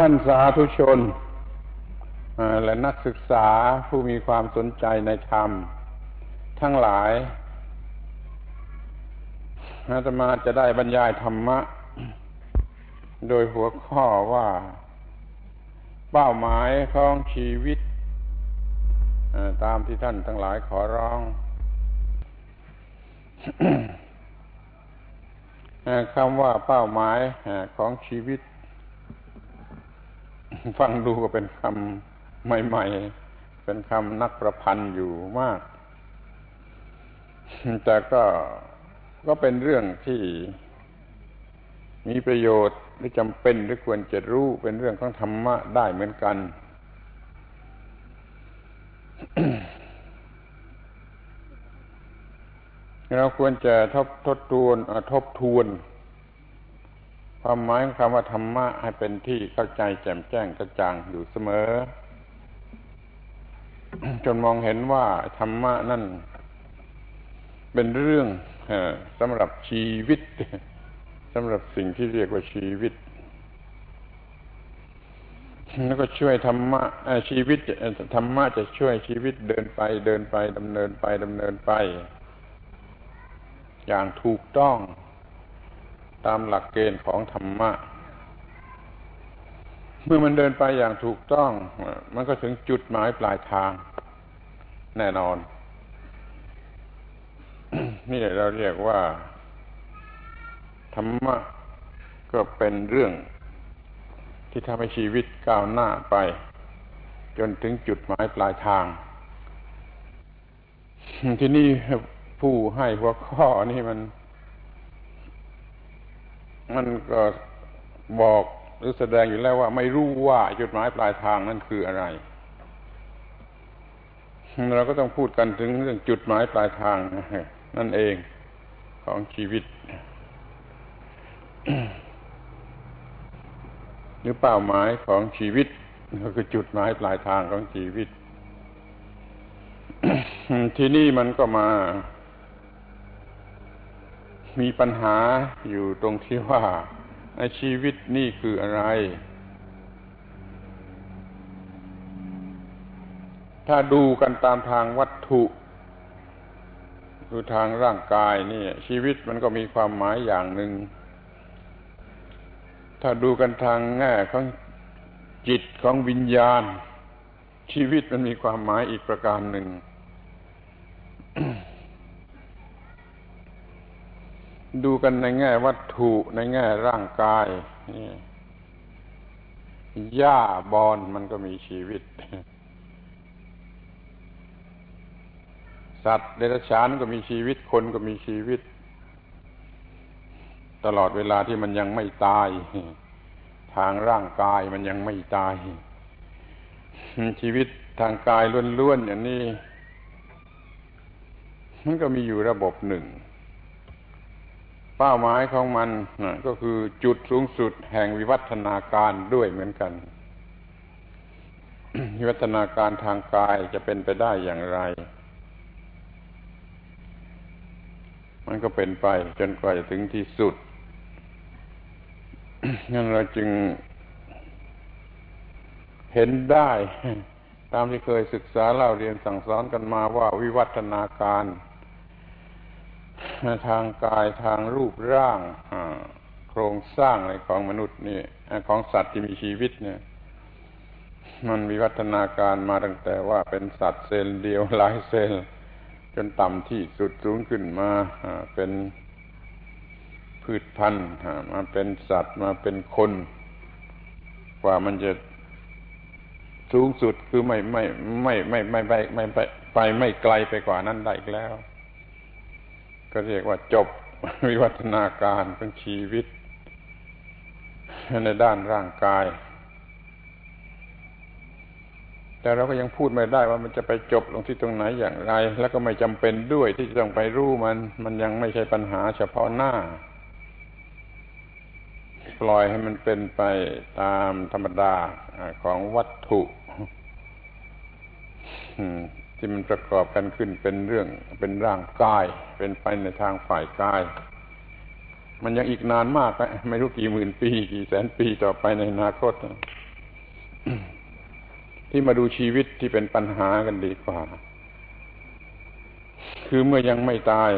ท่านสาธุชนและนักศึกษาผู้มีความสนใจในธรรม ทั้งหลายอาตมาจะได้บรรยายธรรมะ โดยหัวข้อว่า เป้าหมายของชีวิตตามที่ท่านทั้งหลายขอร้อง คำว่าเป้าหมายของชีวิต ฟังดูก็เป็นคำใหม่ ๆ เป็นคำนักประพันธ์อยู่มาก แต่ก็ก็เป็นเรื่องที่มีประโยชน์หรือจำเป็นหรือควรจะรู้เป็นเรื่องของธรรมะได้เหมือนกัน เราควรจะทบทบทวนทบทวน ความหมายของคำว่าธรรมะให้เป็นที่เข้าใจแจ่มแจ้งกระจ่างอยู่เสมอ จนมองเห็นว่าธรรมะนั่นเป็นเรื่องสำหรับชีวิตสำหรับสิ่งที่เรียกว่าชีวิต แล้วก็ช่วยธรรมะชีวิตธรรมะจะช่วยชีวิตเดินไปเดินไปดำเนินไปดำเนินไป อย่างถูกต้อง ตามหลักเกณฑ์ของธรรมะ เมื่อมันเดินไปอย่างถูกต้อง มันก็ถึงจุดหมายปลายทาง แน่นอน นี่เราเรียกว่า ธรรมะก็เป็นเรื่องที่ทำให้ชีวิตก้าวหน้าไป จนถึงจุดหมายปลายทาง ที่นี่ผู้ให้หัวข้อนี่มัน มันก็บอกหรือแสดงอยู่แล้วว่า ไม่รู้ว่าจุดหมายปลายทางนั่นคืออะไร เราก็ต้องพูดกันถึงเรื่องจุดหมายปลายทางนั่นเองของชีวิต หรือเป้าหมายของชีวิตก็คือจุดหมายปลายทางของชีวิต ที่นี่มันก็มา มีปัญหาอยู่ตรงที่ว่าชีวิตนี่คืออะไร ถ้าดูกันตามทางวัตถุคือทางร่างกายนี่ชีวิตมันก็มีความหมายอย่างหนึ่ง ถ้าดูกันทางแง่ของจิตของวิญญาณ ชีวิตมันมีความหมายอีกประการหนึ่ง ดูกันในแง่วัตถุในแง่ร่างกายหญ้าบอนมันก็มีชีวิต สัตว์เดรัจฉานก็มีชีวิตคนก็มีชีวิต ตลอดเวลาที่มันยังไม่ตาย ทางร่างกายมันยังไม่ตาย ชีวิตทางกายล้วนๆอย่างนี้ มันก็มีอยู่ระบบหนึ่ง เป้าหมายของมันก็คือจุดสูงสุดแห่งวิวัฒนาการด้วยเหมือนกัน วิวัฒนาการทางกายจะเป็นไปได้อย่างไร มันก็เป็นไปจนกว่าจะถึงที่สุดงั้นเราจึงเห็นได้ ตามที่เคยศึกษาเล่าเรียนสั่งสอนกันมาว่าวิวัฒนาการ ทางกายทางรูปร่างโครงสร้างอะไรของมนุษย์นี่ของสัตว์ที่มีชีวิตเนี่ย มันวิวัฒนาการมาตั้งแต่ว่าเป็นสัตว์เซลล์เดียวหลายเซลล์จนต่ำที่สุดสูงขึ้นมาเป็นพืชพันธุ์มาเป็นสัตว์มาเป็นคน กว่ามันจะสูงสุดคือไม่ไม่ไม่ไม่ไม่ไปไม่ไปไปไม่ไกลไปกว่านั้นได้อีกแล้ว ก็เรียกว่าจบวิวัฒนาการของชีวิต ในด้านร่างกาย แต่เราก็ยังพูดไม่ได้ว่ามันจะไปจบลงที่ตรงไหนอย่างไร แล้วก็ไม่จำเป็นด้วยที่จะต้องไปรู้มัน มันยังไม่ใช่ปัญหาเฉพาะหน้า ปล่อยให้มันเป็นไปตามธรรมดาของวัตถุ ที่มันประกอบกันขึ้นเป็นเรื่องเป็นร่างกาย เป็นไปในทางฝ่ายกาย มันยังอีกนานมากไม่รู้กี่หมื่นปี กี่แสนปีต่อไปในอนาคต ที่มาดูชีวิตที่เป็นปัญหากันดีกว่า คือเมื่อยังไม่ตาย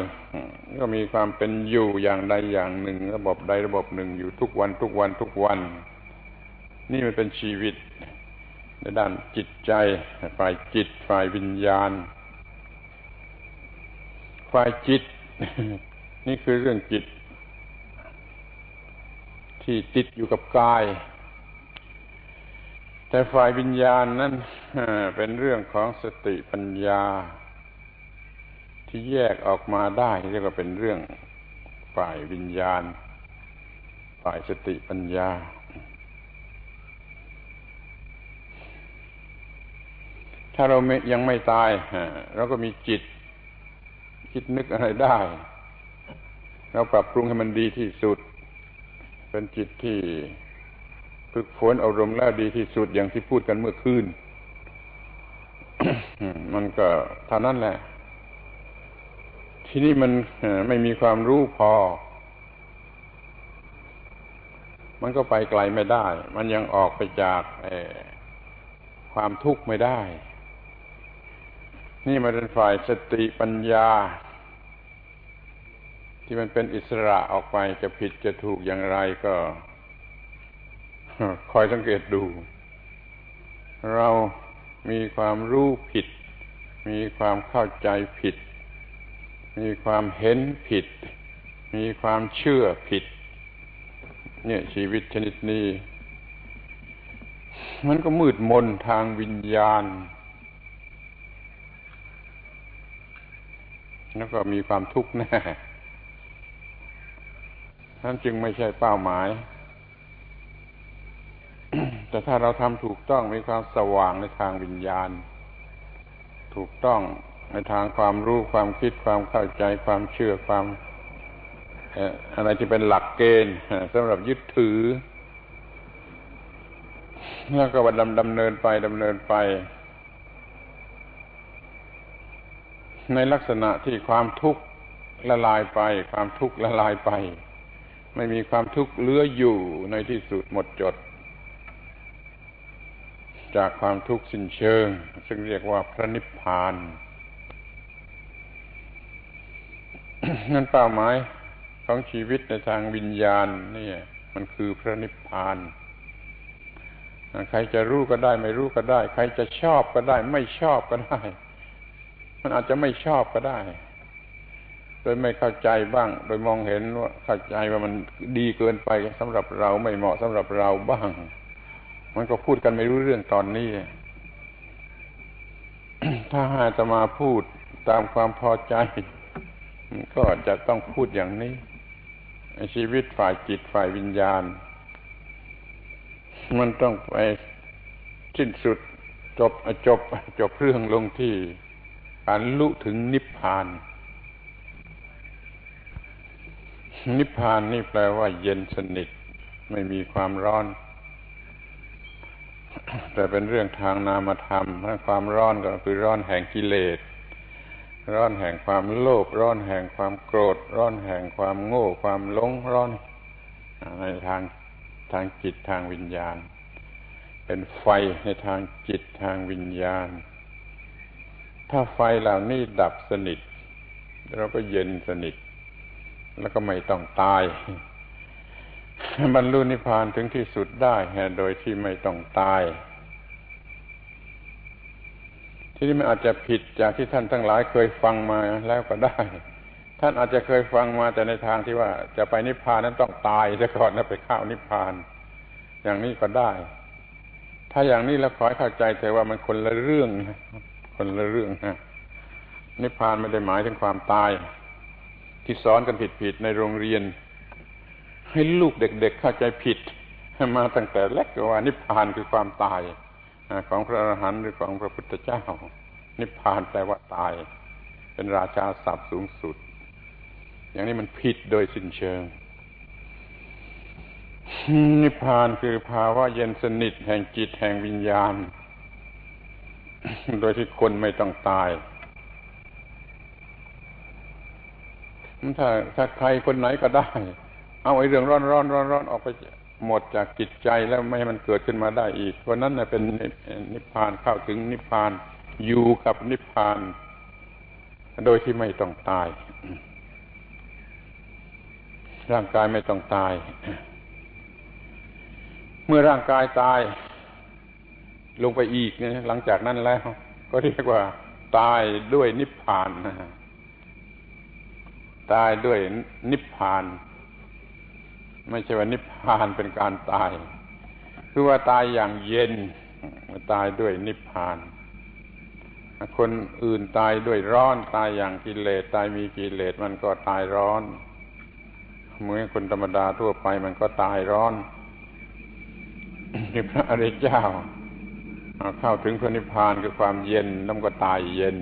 ก็มีความเป็นอยู่อย่างใดอย่างหนึ่ง ระบบใดระบบหนึ่งอยู่ทุกวันทุกวันทุกวัน นี่มันเป็นชีวิต ในด้านจิตใจ ฝ่ายจิต ฝ่ายวิญญาณ ฝ่ายจิต นี่คือเรื่องจิต ที่ติดอยู่กับกาย แต่ฝ่ายวิญญาณนั้นเป็นเรื่องของสติปัญญา ที่แยกออกมาได้เรียกว่าเป็นเรื่องฝ่ายวิญญาณ ฝ่ายสติปัญญา ถ้าเรายังไม่ตายเราก็มีจิต คิดนึกอะไรได้ เราปรับปรุงให้มันดีที่สุด เป็นจิตที่ฝึกฝนอารมณ์แล้วดีที่สุดอย่างที่พูดกันเมื่อคืนมันก็เท่านั้นแหละ ที่นี่มันไม่มีความรู้พอ มันก็ไปไกลไม่ได้ มันยังออกไปจากความทุกข์ไม่ได้ นี่มันเป็นฝ่ายสติปัญญา ที่มันเป็นอิสระออกไปจะผิดจะถูกอย่างไรก็คอยสังเกตดู เรามีความรู้ผิด มีความเข้าใจผิด มีความเห็นผิด มีความเชื่อผิด เนี่ยชีวิตชนิดนี้ มันก็มืดมนทางวิญญาณ แล้วก็มีความทุกข์แน่นั่นจึงไม่ใช่เป้าหมาย แต่ถ้าเราทำถูกต้องมีความสว่างในทางวิญญาณ ถูกต้องในทางความรู้ความคิดความเข้าใจความเชื่อความอะไรที่เป็นหลักเกณฑ์สำหรับยึดถือ แล้วก็ดำดำเนินไปดำเนินไป ในลักษณะที่ความทุกข์ละลายไป ความทุกข์ละลายไป ไม่มีความทุกข์เหลืออยู่ในที่สุดหมดจด จากความทุกข์สิ้นเชิง ซึ่งเรียกว่าพระนิพพานนั่นเป้าหมายของชีวิตในทางวิญญาณนี่มันคือพระนิพพาน ใครจะรู้ก็ได้ ไม่รู้ก็ได้ ใครจะชอบก็ได้ ไม่ชอบก็ได้ มันอาจจะไม่ชอบก็ได้ โดยไม่เข้าใจบ้าง โดยมองเห็นว่าเข้าใจว่ามันดีเกินไปสำหรับเราไม่เหมาะสำหรับเราบ้าง มันก็พูดกันไม่รู้เรื่องตอนนี้ ถ้าหาจะมาพูดตามความพอใจก็จะต้องพูดอย่างนี้ ชีวิตฝ่ายจิตฝ่ายวิญญาณ มันต้องไปสิ้นสุดจบจบจบเรื่องลงที่ การลุถึงนิพพาน นิพพานนี่แปลว่า เย็นสนิท ไม่มีความร้อน แต่เป็นเรื่องทางนามธรรมความร้อนก็คือร้อนแห่งกิเลส ร้อนแห่งความโลภ ร้อนแห่งความโกรธ ร้อนแห่งความโง่ ความหลง ร้อนในทางทางจิตทางวิญญาณ เป็นไฟในทางจิตทางวิญญาณ ถ้าไฟเหล่านี้ดับสนิท เราก็เย็นสนิท แล้วก็ไม่ต้องตาย บรรลุนิพพานถึงที่สุดได้โดยที่ไม่ต้องตาย ที่นี้มันอาจจะผิดจากที่ท่านทั้งหลายเคยฟังมาแล้วก็ได้ ท่านอาจจะเคยฟังมาแต่ในทางที่ว่าจะไปนิพพานนั้นต้องตายซะก่อนแล้วไปเข้านิพพาน อย่างนี้ก็ได้ ถ้าอย่างนี้แล้วขอให้เข้าใจแต่ว่ามันคนละเรื่อง คนละเรื่องนะนิพพานไม่ได้หมายถึงความตาย ที่สอนกันผิดๆในโรงเรียน ให้ลูกเด็กๆเข้าใจผิด มาตั้งแต่เล็กว่า นิพพานคือความตายของพระอรหันต์หรือของพระพุทธเจ้า นิพพานแปลว่าตาย เป็นราชาศัพท์สูงสุด อย่างนี้มันผิดโดยสิ้นเชิง นิพพานคือภาวะเย็นสนิทแห่งจิตแห่งวิญญาณ โดยที่คนไม่ต้องตาย ถ้าถ้าใครคนไหนก็ได้ เอาไอ้เรื่องร้อนร้อนร้อนร้อนออกไปหมดจากจิตใจแล้วไม่ให้มันเกิดขึ้นมาได้อีกเพราะนั้นเป็นนิพพานเข้าถึงนิพพานอยู่กับนิพพาน โดยที่ไม่ต้องตาย ร่างกายไม่ต้องตาย เมื่อร่างกายตาย ลงไปอีกเนี่ยหลังจากนั้นแล้ว ก็เรียกว่า ตายด้วยนิพพานตายด้วยนิพพาน ไม่ใช่ว่านิพพานเป็นการตาย คือว่าตายอย่างเย็น ตายด้วยนิพพาน คนอื่นตายด้วยร้อน ตายอย่างกิเลสตายมีกิเลสมันก็ตายร้อนเหมือนคนธรรมดาทั่วไปมันก็ตายร้อนนี่พระอริยเจ้า เข้าถึงพระนิพพานคือความเย็นแล้วก็ตายเย็น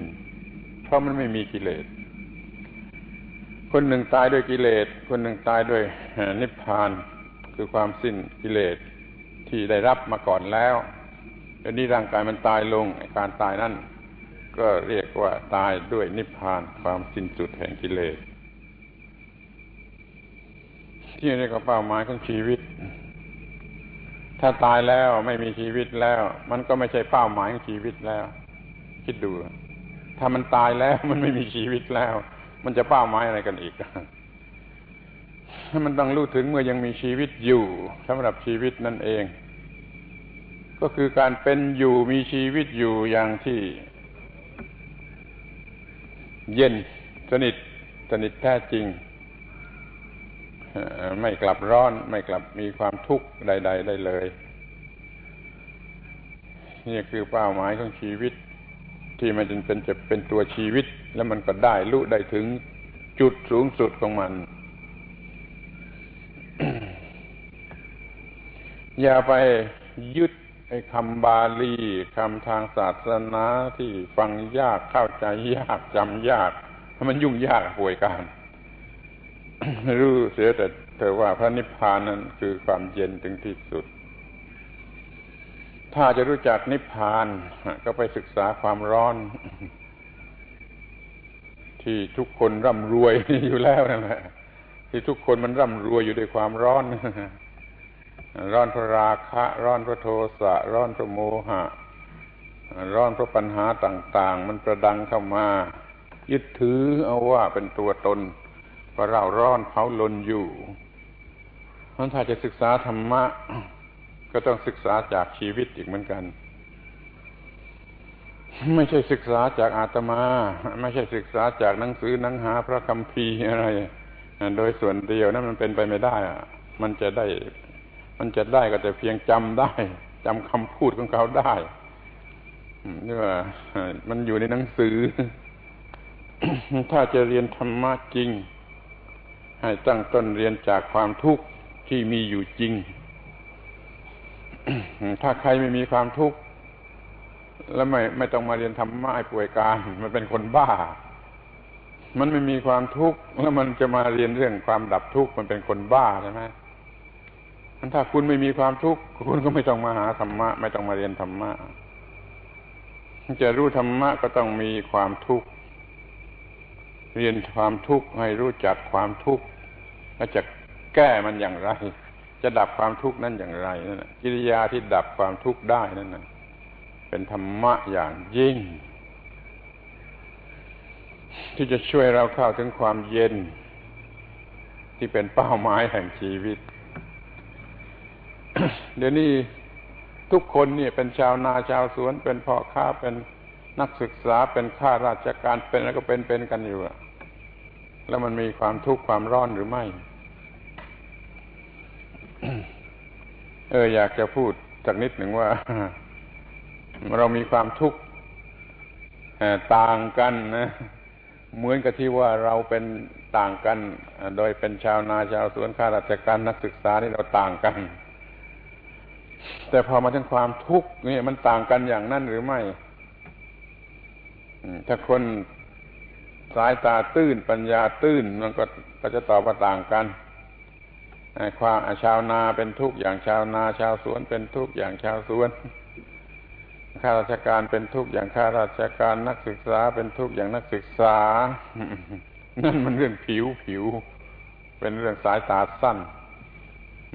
เพราะมันไม่มีกิเลส คนหนึ่งตายด้วยกิเลส คนหนึ่งตายด้วยนิพพานคือความสิ้นกิเลสที่ได้รับมาก่อนแล้วเดี๋ยวนี้ร่างกายมันตายลงการตายนั่นก็เรียกว่าตายด้วยนิพพานความสิ้นสุดแห่งกิเลสที่เรียกว่าเป้าหมายของชีวิต ถ้าตายแล้วไม่มีชีวิตแล้ว มันก็ไม่ใช่เป้าหมายของชีวิตแล้ว คิดดู ถ้ามันตายแล้วมันไม่มีชีวิตแล้ว มันจะเป้าหมายอะไรกันอีกมันต้องรู้ถึงเมื่อยังมีชีวิตอยู่สำหรับชีวิตนั่นเอง ก็คือการเป็นอยู่มีชีวิตอยู่อย่างที่ เย็นสนิทสนิทแท้จริง ไม่กลับร้อนไม่กลับมีความทุกข์ใด ๆ ได้เลย นี่คือเป้าหมายของชีวิต ที่มันจนเป็นจะเป็นตัวชีวิต แล้วมันก็ได้รู้ได้ถึงจุดสูงสุดของมัน อย่าไปยึดไอ้คำบาลีคำทางศาสนาที่ฟังยากเข้าใจยากจำยากมันยุ่งยากป่วยการ รู้เสียแต่เธอว่าพระนิพพานนั้นคือความเย็นถึงที่สุด ถ้าจะรู้จักนิพพานก็ไปศึกษาความร้อน ที่ทุกคนร่ำรวยอยู่แล้วนั่นแหละที่ทุกคนมันร่ำรวยอยู่ด้วยความร้อน ร้อนพระราคะ ร้อนพระโทสะ ร้อนพระโมหะ ร้อนพระปัญหาต่าง ๆ มันประดังเข้ามา ยึดถือเอาว่าเป็นตัวตน ว่าเราร้อนเผาลนอยู่เพราะถ้าจะศึกษาธรรมะ ก็ต้องศึกษาจากชีวิตอีกเหมือนกัน ไม่ใช่ศึกษาจากอาตมา ไม่ใช่ศึกษาจากหนังสือหนังหาพระคัมภีร์อะไร โดยส่วนเดียวนั้นมันเป็นไปไม่ได้อะมันจะได้ มันจะได้ก็แต่เพียงจำได้จำคำพูดของเขาได้นี่ว่ามันอยู่ในหนังสือ ถ้าจะเรียนธรรมะจริง ให้ตั้งต้นเรียนจากความทุกข์ที่มีอยู่จริง ถ้าใครไม่มีความทุกข์ แล้วไม่ไม่ต้องมาเรียนธรรมะไอ้ป่วยการ มันเป็นคนบ้า มันไม่มีความทุกข์แล้วมันจะมาเรียนเรื่องความดับทุกข์มันเป็นคนบ้าใช่ไหมถ้าคุณไม่มีความทุกข์คุณก็ไม่ต้องมาหาธรรมะ ไม่ต้องมาเรียนธรรมะจะรู้ธรรมะก็ต้องมีความทุกข์ เรียนความทุกข์ให้รู้จักความทุกข์และจะแก้มันอย่างไร จะดับความทุกข์นั้นอย่างไรนั่นกิริยาที่ดับความทุกข์ได้นั่นเป็นธรรมะอย่างยิ่ง ที่จะช่วยเราเข้าถึงความเย็น ที่เป็นเป้าหมายแห่งชีวิต เดี๋ยวนี้ทุกคนเนี่ยเป็นชาวนาชาวสวน เป็นพ่อค้าเป็นนักศึกษาเป็นข้าราชการเป็นแล้วก็เป็นเป็นกันอยู่ แล้วมันมีความทุกข์ความร้อนหรือไม่ เอออยากจะพูดสักนิดหนึ่งว่า เรามีความทุกข์ต่างกันนะ เหมือนกับที่ว่าเราเป็นต่างกัน โดยเป็นชาวนาชาวสวนข้าราชการนักศึกษาที่เราต่างกัน แต่พอมาถึงความทุกข์นี่มันต่างกันอย่างนั้นหรือไม่ถ้าคน สายตาตื้นปัญญาตื้นมันก็ก็จะตอบว่าต่างกันความชาวนาเป็นทุกข์อย่างชาวนา ชาวสวนเป็นทุกข์อย่างชาวสวนข้าราชการเป็นทุกข์อย่างข้าราชการนักศึกษาเป็นทุกข์อย่างนักศึกษา นั่นมันเรื่องผิวผิว เป็นเรื่องสายตาสั้น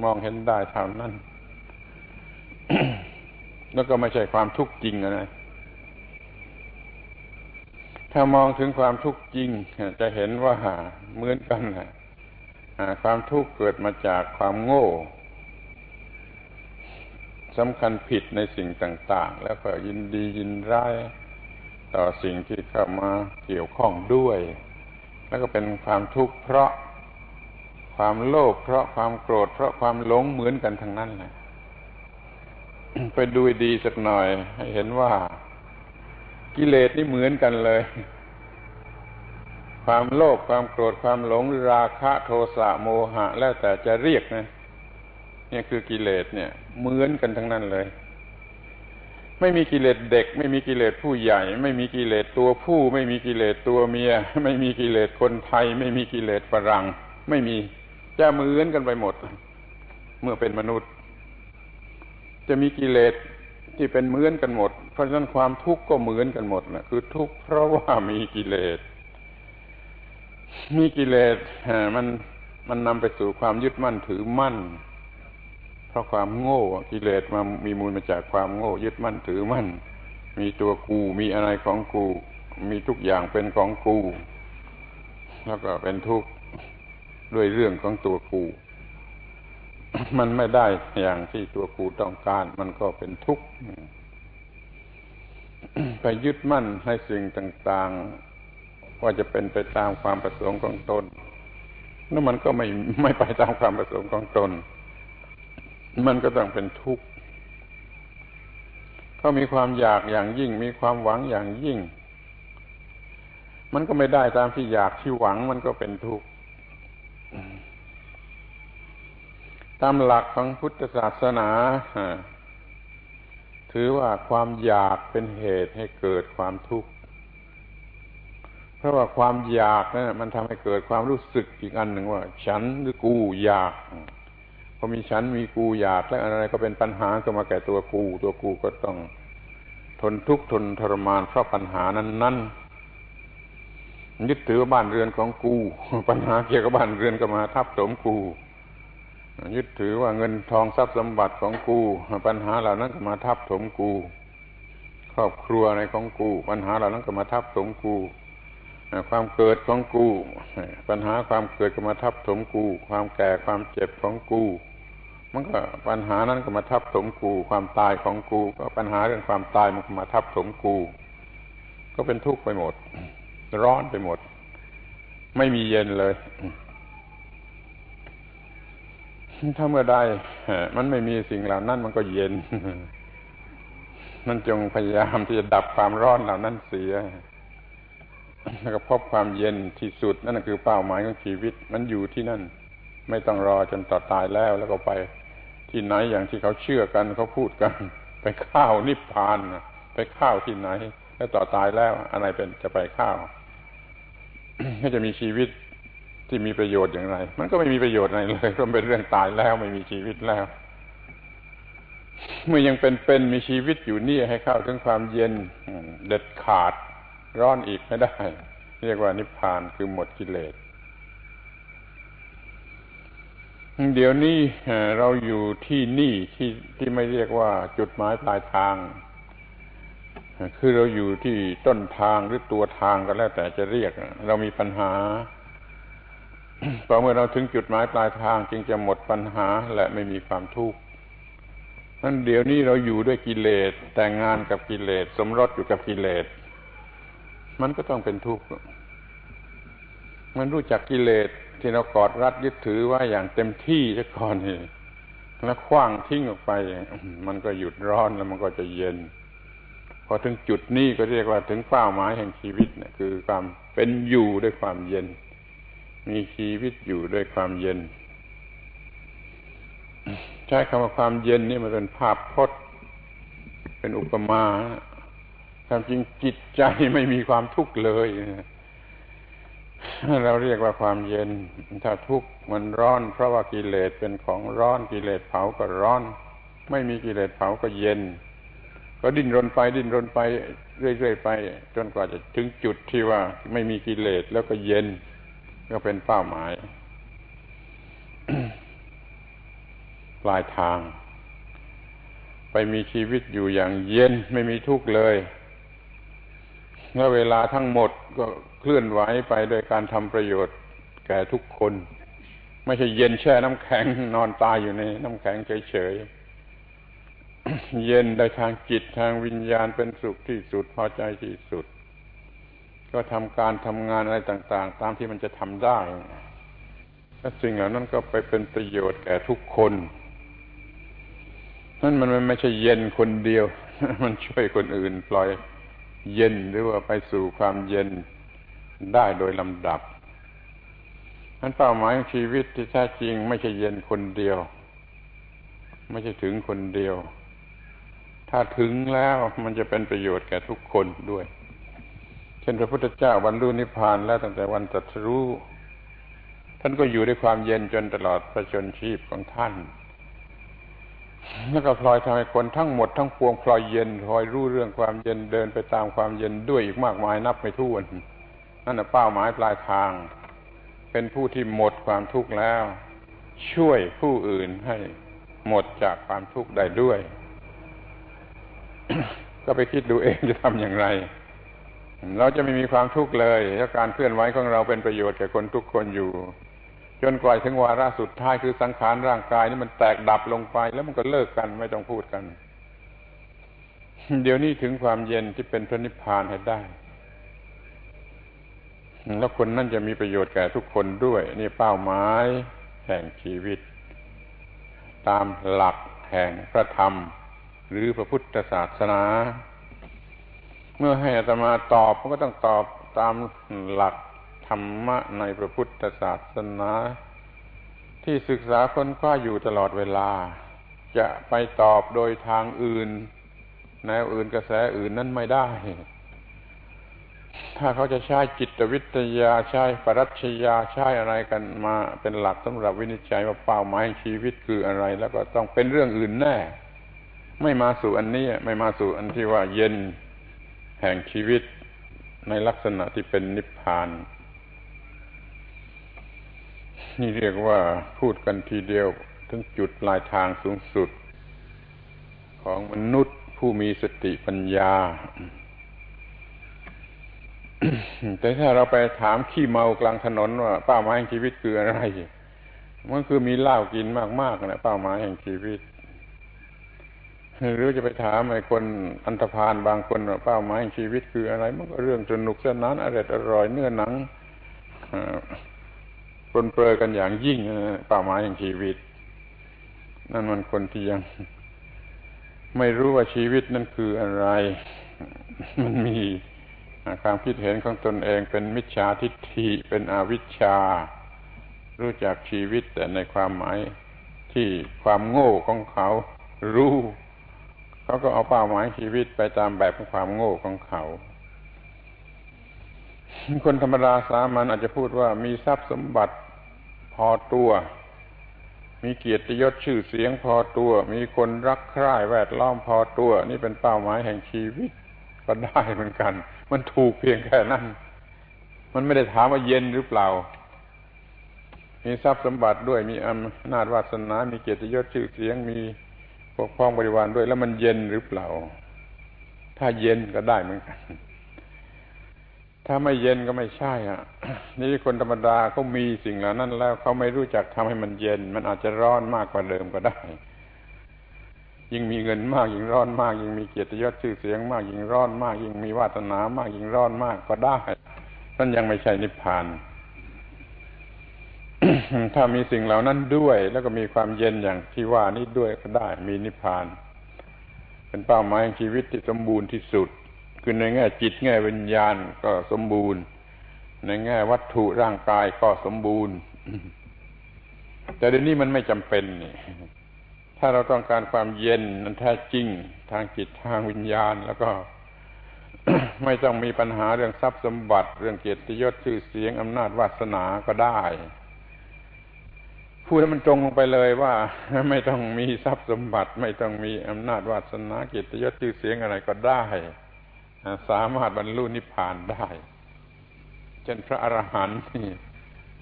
มองเห็นได้เท่านั้น แล้วก็ไม่ใช่ความทุกข์จริงนะ ถ้ามองถึงความทุกข์จริง จะเห็นว่าเหมือนกันนะความทุกข์เกิดมาจากความโง่สำคัญผิดในสิ่งต่าง ๆ แล้วก็ยินดียินร้ายต่อสิ่งที่เข้ามาเกี่ยวข้องด้วย แล้วก็เป็นความทุกข์เพราะความโลภเพราะความโกรธ เพราะความหลงเหมือนกันทั้งนั้นเลยไปดูดีสักหน่อย ให้เห็นว่า กิเลสนี่เหมือนกันเลย ความโลภความโกรธความหลงราคะโทสะโมหะ แล้วแต่จะเรียกนะนี่คือกิเลสเนี่ย เหมือนกันทั้งนั้นเลย ไม่มีกิเลสเด็ก ไม่มีกิเลสผู้ใหญ่ ไม่มีกิเลสตัวผู้ ไม่มีกิเลสตัวเมีย ไม่มีกิเลสคนไทย ไม่มีกิเลสฝรั่ง ไม่มีจะเหมือนกันไปหมด เมื่อเป็นมนุษย์ จะมีกิเลส ที่เป็นเหมือนกันหมด เพราะฉะนั้นความทุกข์ก็เหมือนกันหมดนะคือทุกข์เพราะว่ามีกิเลส มีกิเลสมันมันนำไปสู่ความยึดมั่นถือมั่น เพราะความโง่กิเลสมามีมูลมาจากความโง่ ยึดมั่นถือมั่น มีตัวกูมีอะไรของกู มีทุกอย่างเป็นของกู แล้วก็เป็นทุกข์ด้วยเรื่องของตัวกู มันไม่ได้อย่างที่ตัวกูต้องการ มันก็เป็นทุกข์ไปยึดมั่นให้สิ่งต่าง ๆ ว่าจะเป็นไปตามความประสงค์ของตนนั่นมันก็ไม่ไม่ไปตามความประสงค์ของตน มันก็ต้องเป็นทุกข์เขามีความอยากอย่างยิ่ง มีความหวังอย่างยิ่ง มันก็ไม่ได้ตามที่อยากที่หวังมันก็เป็นทุกข์ ตามหลักของพุทธศาสนา ถือว่าความอยากเป็นเหตุให้เกิดความทุกข์ เพราะว่าความอยากนะั่นมันทำให้เกิดความรู้สึกอีกอันหนึ่งว่า ฉันหรือกูอยากพอมีฉันมีกูอยากและอะไรก็เป็นปัญหาก็มาแก่ตัวกู ตัวกูก็ต้องทนทุกข์ทนทรมานเพราะปัญหานั้นนั้นยึดถือบ้านเรือนของกู ปัญหาเกี่ยวกับบ้านเรือนก็มาทับถมกู ยึดถือว่าเงินทองทรัพย์สมบัติของกู ปัญหาเหล่านั้นก็มาทับถมกู ครอบครัวในของกู ปัญหาเหล่านั้นก็มาทับถมกูความเกิดของกู ปัญหาความเกิดก็มาทับถมกู ความแก่ความเจ็บของกูมันก็ปัญหานั้นก็มาทับถมกู ความตายของกู ก็ปัญหาเรื่องความตายมันก็มาทับถมกู ก็เป็นทุกข์ไปหมด ร้อนไปหมด ไม่มีเย็นเลย ถ้าเมื่อใดมันไม่มีสิ่งเหล่านั้นมันก็เย็นมันจงพยายามที่จะดับความร้อนเหล่านั้นเสีย แล้วก็พบความเย็นที่สุดนั่นคือเป้าหมายของชีวิต มันอยู่ที่นั่น ไม่ต้องรอจนต่อตายแล้วแล้วก็ไปที่ไหนอย่างที่เขาเชื่อกันเขาพูดกัน ไปข้าวนิพพานไปข้าวที่ไหน แล้วต่อตายแล้วอะไรเป็นจะไปข้าวก็จะมีชีวิต ที่มีประโยชน์อย่างไร มันก็ไม่มีประโยชน์อะไรเลยเพราะเป็นเรื่องตายแล้วไม่มีชีวิตแล้ว เมื่อยังเป็นเป็นมีชีวิตอยู่นี่ให้เข้าถึงความเย็นเด็ดขาดร้อนอีกไม่ได้ เรียกว่านิพพานคือหมดกิเลสเดี๋ยวนี้เราอยู่ที่นี่ที่ที่ไม่เรียกว่าจุดหมายปลายทาง คือเราอยู่ที่ต้นทางหรือตัวทางก็แล้วแต่จะเรียก เรามีปัญหา พอเมื่อเราถึงจุดหมายปลายทางจึงจะหมดปัญหาและไม่มีความทุกข์นั้นเดี๋ยวนี้เราอยู่ด้วยกิเลสแต่งงานกับกิเลสสมรสอยู่กับกิเลส มันก็ต้องเป็นทุกข์มันรู้จักกิเลสที่เรากอดรัดยึดถือว่าอย่างเต็มที่ซะก่อนนี่แล้วคว้างทิ้งออกไป มันก็หยุดร้อนแล้วมันก็จะเย็น พอถึงจุดนี้ก็เรียกว่าถึงเป้าหมายแห่งชีวิตเนี่ยคือความเป็นอยู่ด้วยความเย็น มีชีวิตอยู่ด้วยความเย็น ใช้คำว่าความเย็นนี่มันเป็นภาพพจน์ เป็นอุปมาความจริงจิตใจไม่มีความทุกข์เลยเราเรียกว่าความเย็น ถ้าทุกข์มันร้อน เพราะว่ากิเลสเป็นของร้อนกิเลสเผาก็ร้อน ไม่มีกิเลสเผาก็เย็น ก็ดิ้นรนไปดิ้นรนไปเรื่อยๆไป จนกว่าจะถึงจุดที่ว่าไม่มีกิเลสแล้วก็เย็น ก็เป็นเป้าหมาย ปลายทาง ไปมีชีวิตอยู่อย่างเย็นไม่มีทุกข์เลยเมื่อเวลาทั้งหมดก็เคลื่อนไหวไปโดยการทำประโยชน์แก่ทุกคน ไม่ใช่เย็นแช่น้ำแข็งนอนตายอยู่ในน้ำแข็งเฉยๆเย็นได้ทางจิตทางวิญญาณเป็นสุขที่สุดพอใจที่สุด ก็ทำการทำงานอะไรต่าง ๆ ตามที่มันจะทำได้และสิ่งเหล่านั้นก็ไปเป็นประโยชน์แก่ทุกคนนั่นมันไม่ใช่เย็นคนเดียว มันช่วยคนอื่นปล่อยเย็นหรือว่าไปสู่ความเย็นได้โดยลำดับนั้นเป้าหมายของชีวิตที่แท้จริง ไม่ใช่เย็นคนเดียว ไม่ใช่ถึงคนเดียว ถ้าถึงแล้วมันจะเป็นประโยชน์แก่ทุกคนด้วย เช่นพระพุทธเจ้าบรรลุนิพพานแล้วตั้งแต่วันตรัสรู้ ท่านก็อยู่ด้วยความเย็นจนตลอดประชนชีพของท่าน แล้วก็พลอยทำให้คนทั้งหมดทั้งปวงพลอยเย็นพลอยรู้เรื่องความเย็นเดินไปตามความเย็นด้วยอีกมากมายนับไม่ถ้วนนั่นเป้าหมายปลายทาง เป็นผู้ที่หมดความทุกข์แล้ว ช่วยผู้อื่นให้หมดจากความทุกข์ได้ด้วย ก็ไปคิดดูเองจะทำอย่างไร เราจะไม่มีความทุกข์เลยถ้าการเคลื่อนไหวของเราเป็นประโยชน์แก่คนทุกคนอยู่ จนกว่าถึงวาระสุดท้ายคือสังขารร่างกายนี่มันแตกดับลงไป แล้วมันก็เลิกกันไม่ต้องพูดกัน เดี๋ยวนี้ถึงความเย็นที่เป็นพระนิพพานให้ได้ แล้วคนนั่นจะมีประโยชน์แก่ทุกคนด้วย นี่เป้าหมายแห่งชีวิต ตามหลักแห่งพระธรรม หรือพระพุทธศาสนา เมื่อให้อาตมาตอบก็ต้องตอบตามหลักธรรมะในพระพุทธศาสนา ที่ศึกษาค้นคว้าอยู่ตลอดเวลา จะไปตอบโดยทางอื่นแนวอื่นกระแสอื่นนั้นไม่ได้ ถ้าเขาจะใช้จิตวิทยาใช้ปรัชญาใช้อะไรกันมาเป็นหลักสำหรับวินิจฉัยว่าเป้าหมายชีวิตคืออะไร แล้วก็ต้องเป็นเรื่องอื่นแน่ ไม่มาสู่อันนี้ไม่มาสู่อันที่ว่าเย็น แห่งชีวิตในลักษณะที่เป็นนิพพาน นี่เรียกว่าพูดกันทีเดียวถึงจุดปลายทางสูงสุด ของมนุษย์ผู้มีสติปัญญา แต่ถ้าเราไปถามขี้เมากลางถนนว่าเป้าหมายแห่งชีวิตคืออะไร มันคือมีเหล้ากินมากๆนะเป้าหมายแห่งชีวิต หรือจะไปถามไอ้คนอันธพาลบางคนว่าเป้าหมายแห่งชีวิตคืออะไร มันก็เรื่องสนุกสนานอร่อยอร่อยเนื้อหนังปนเปื้อกันอย่างยิ่งเป้าหมายของชีวิต นั่นมันคนที่ยัง ไม่รู้ว่าชีวิตนั่นคืออะไร มันมีความคิดเห็นของตนเองเป็นมิจฉาทิฏฐิเป็นอวิชชา รู้จักชีวิตแต่ในความหมายที่ความโง่ของเขารู้ เขาก็เอาเป้าหมายชีวิตไปตามแบบของความโง่ของเขา คนธรรมดาสามัญอาจจะพูดว่ามีทรัพย์สมบัติพอตัว มีเกียรติยศชื่อเสียงพอตัว มีคนรักใคร่แวดล้อมพอตัว นี่เป็นเป้าหมายแห่งชีวิตก็ได้เหมือนกัน มันถูกเพียงแค่นั้น มันไม่ได้ถามว่าเย็นหรือเปล่า มีทรัพย์สมบัติด้วย มีอำนาจวาสนา มีเกียรติยศชื่อเสียง มี ปกครองบริวารด้วย แล้วมันเย็นหรือเปล่า ถ้าเย็นก็ได้เหมือนกัน ถ้าไม่เย็นก็ไม่ใช่อะ นี่คนธรรมดาเขามีสิ่งเหล่านั้น แล้วเขาไม่รู้จักทำให้มันเย็น มันอาจจะร้อนมากกว่าเดิมก็ได้ ยิ่งมีเงินมาก ยิ่งร้อนมาก ยิ่งมีเกียรติยศชื่อเสียงมาก ยิ่งร้อนมาก ยิ่งมีวาสนามาก ยิ่งร้อนมากก็ได้นั่นยังไม่ใช่นิพพาน ถ้ามีสิ่งเหล่านั้นด้วย แล้วก็มีความเย็นอย่างที่ว่านี้ด้วยก็ได้ มีนิพพาน เป็นเป้าหมายของชีวิตที่สมบูรณ์ที่สุด คือในแง่จิตแง่วิญญาณก็สมบูรณ์ ในแง่วัตถุร่างกายก็สมบูรณ์ แต่เดี๋ยวนี้มันไม่จำเป็นนี่ถ้าเราต้องการความเย็นนั้นแท้จริง ทางจิตทางวิญญาณแล้วก็ไม่ต้องมีปัญหาเรื่องทรัพย์สมบัติ เรื่องเกียรติยศชื่อเสียงอำนาจวาสนาก็ได้ พูดให้มันตรงลงไปเลยว่า ไม่ต้องมีทรัพย์สมบัติ ไม่ต้องมีอำนาจวาสนากียรติยศชื่อเสียงอะไรก็ได้ สามารถบรรลุนิพพานได้เช่นพระอรหันต์นี่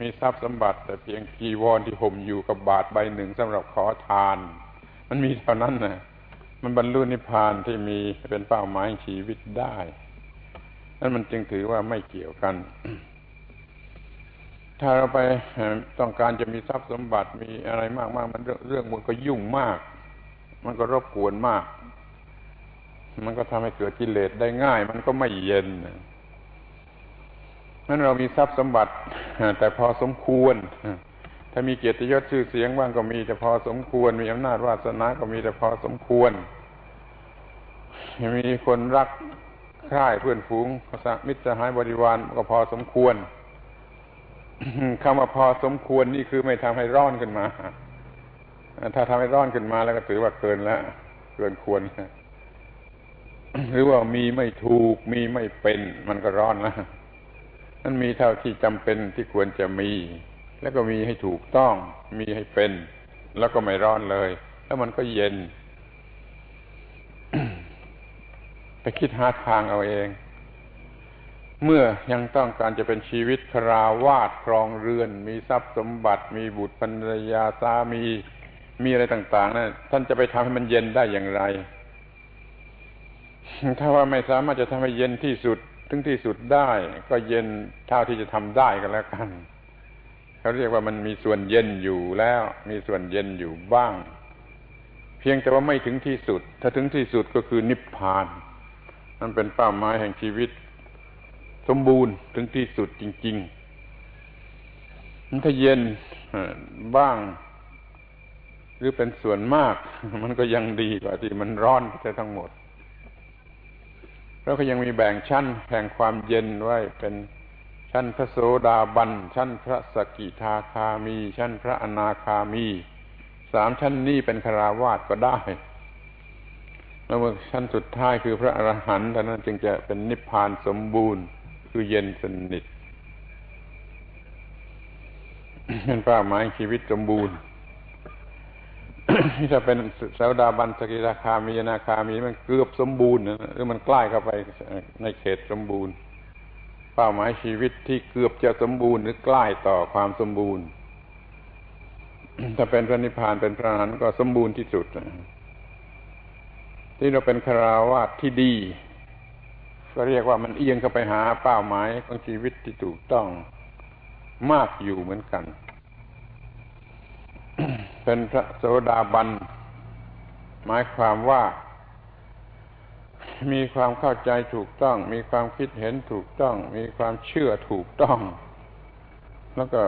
มีทรัพย์สมบัติ แต่เพียงกีวรที่ห่มอยู่กับบาทใบหนึ่งสำหรับขอทาน มันมีเท่านั้นนะมันบรรลุนิพพานที่มีเป็นเป้าหมายชีวิตได้นั่นมันจึงถือว่าไม่เกี่ยวกัน ถ้าเราไปต้องการจะมีทรัพย์สมบัติมีอะไรมากๆมันเรื่องมันก็ยุ่งมาก มันก็รบกวนมาก มันก็ทำให้เกิดกิเลสได้ง่าย มันก็ไม่เย็นนั้นเรามีทรัพย์สมบัติ แต่พอสมควร ถ้ามีเกียรติยศชื่อเสียงบ้างก็มีแต่พอสมควร มีอำนาจวาสนาก็มีแต่พอสมควร มีคนรักใคร่เพื่อนฝูงมิตรสหายบริวารก็พอสมควร คำว่าพอสมควรนี่คือไม่ทำให้ร้อนขึ้นมา ถ้าทำให้ร้อนขึ้นมาแล้วก็ถือว่าเกินแล้วเกินควรหรือว่ามีไม่ถูกมีไม่เป็นมันก็ร้อนแล้วนั่นมีเท่าที่จำเป็นที่ควรจะมี แล้วก็มีให้ถูกต้อง มีให้เป็น แล้วก็ไม่ร้อนเลย แล้วมันก็เย็น ไปคิดหาทางเอาเอง เมื่อยังต้องการจะเป็นชีวิตคราวาสครองเรือน มีทรัพย์สมบัติ มีบุตรภรรยาสามีมีอะไรต่างๆนะั่นท่านจะไปทำให้มันเย็นได้อย่างไร ถ้าว่าไม่สามารถจะทำให้เย็นที่สุดถึงที่สุดได้ ก็เย็นเท่าที่จะทำได้กันแล้วกันเขาเรียกว่ามันมีส่วนเย็นอยู่แล้ว มีส่วนเย็นอยู่บ้าง เพียงแต่ว่าไม่ถึงที่สุด ถ้าถึงที่สุดก็คือนิพพานมันเป็นเป้าหมายแห่งชีวิต สมบูรณ์ถึงที่สุดจริงๆมันถ้าเย็นบ้าง หรือเป็นส่วนมาก มันก็ยังดีกว่าที่มันร้อนไปทั้งหมดแล้วก็ยังมีแบ่งชั้นแห่งความเย็นไว้เป็นชั้นพระโสดาบัน ชั้นพระสกิทาคามี ชั้นพระอนาคามี สามชั้นนี้เป็นคราวาสก็ได้ แล้วชั้นสุดท้ายคือพระอรหันต์ท่านั้นจึงจะเป็นนิพพานสมบูรณ์ คือเย็นสนิทเป็นเป้าหมายชีวิตสมบูรณ์ถ้าเป็นสาวดาบันสกิทาคามีนาคามีมันเกือบสมบูรณ์หรือมันใกล้เข้าไปในเขตสมบูรณ์ เป้าหมายชีวิตที่เกือบจะสมบูรณ์หรือใกล้ต่อความสมบูรณ์ ถ้าเป็นพระนิพพานเป็นพระอรหันต์ก็สมบูรณ์ที่สุดที่เราเป็นคาราวาสที่ดี ก็เรียกว่ามันเอียงเข้าไปหาเป้าหมายของชีวิตที่ถูกต้องมากอยู่เหมือนกัน เป็นพระโสดาบัน หมายความว่า มีความเข้าใจถูกต้อง มีความคิดเห็นถูกต้อง มีความเชื่อถูกต้อง แล้วก็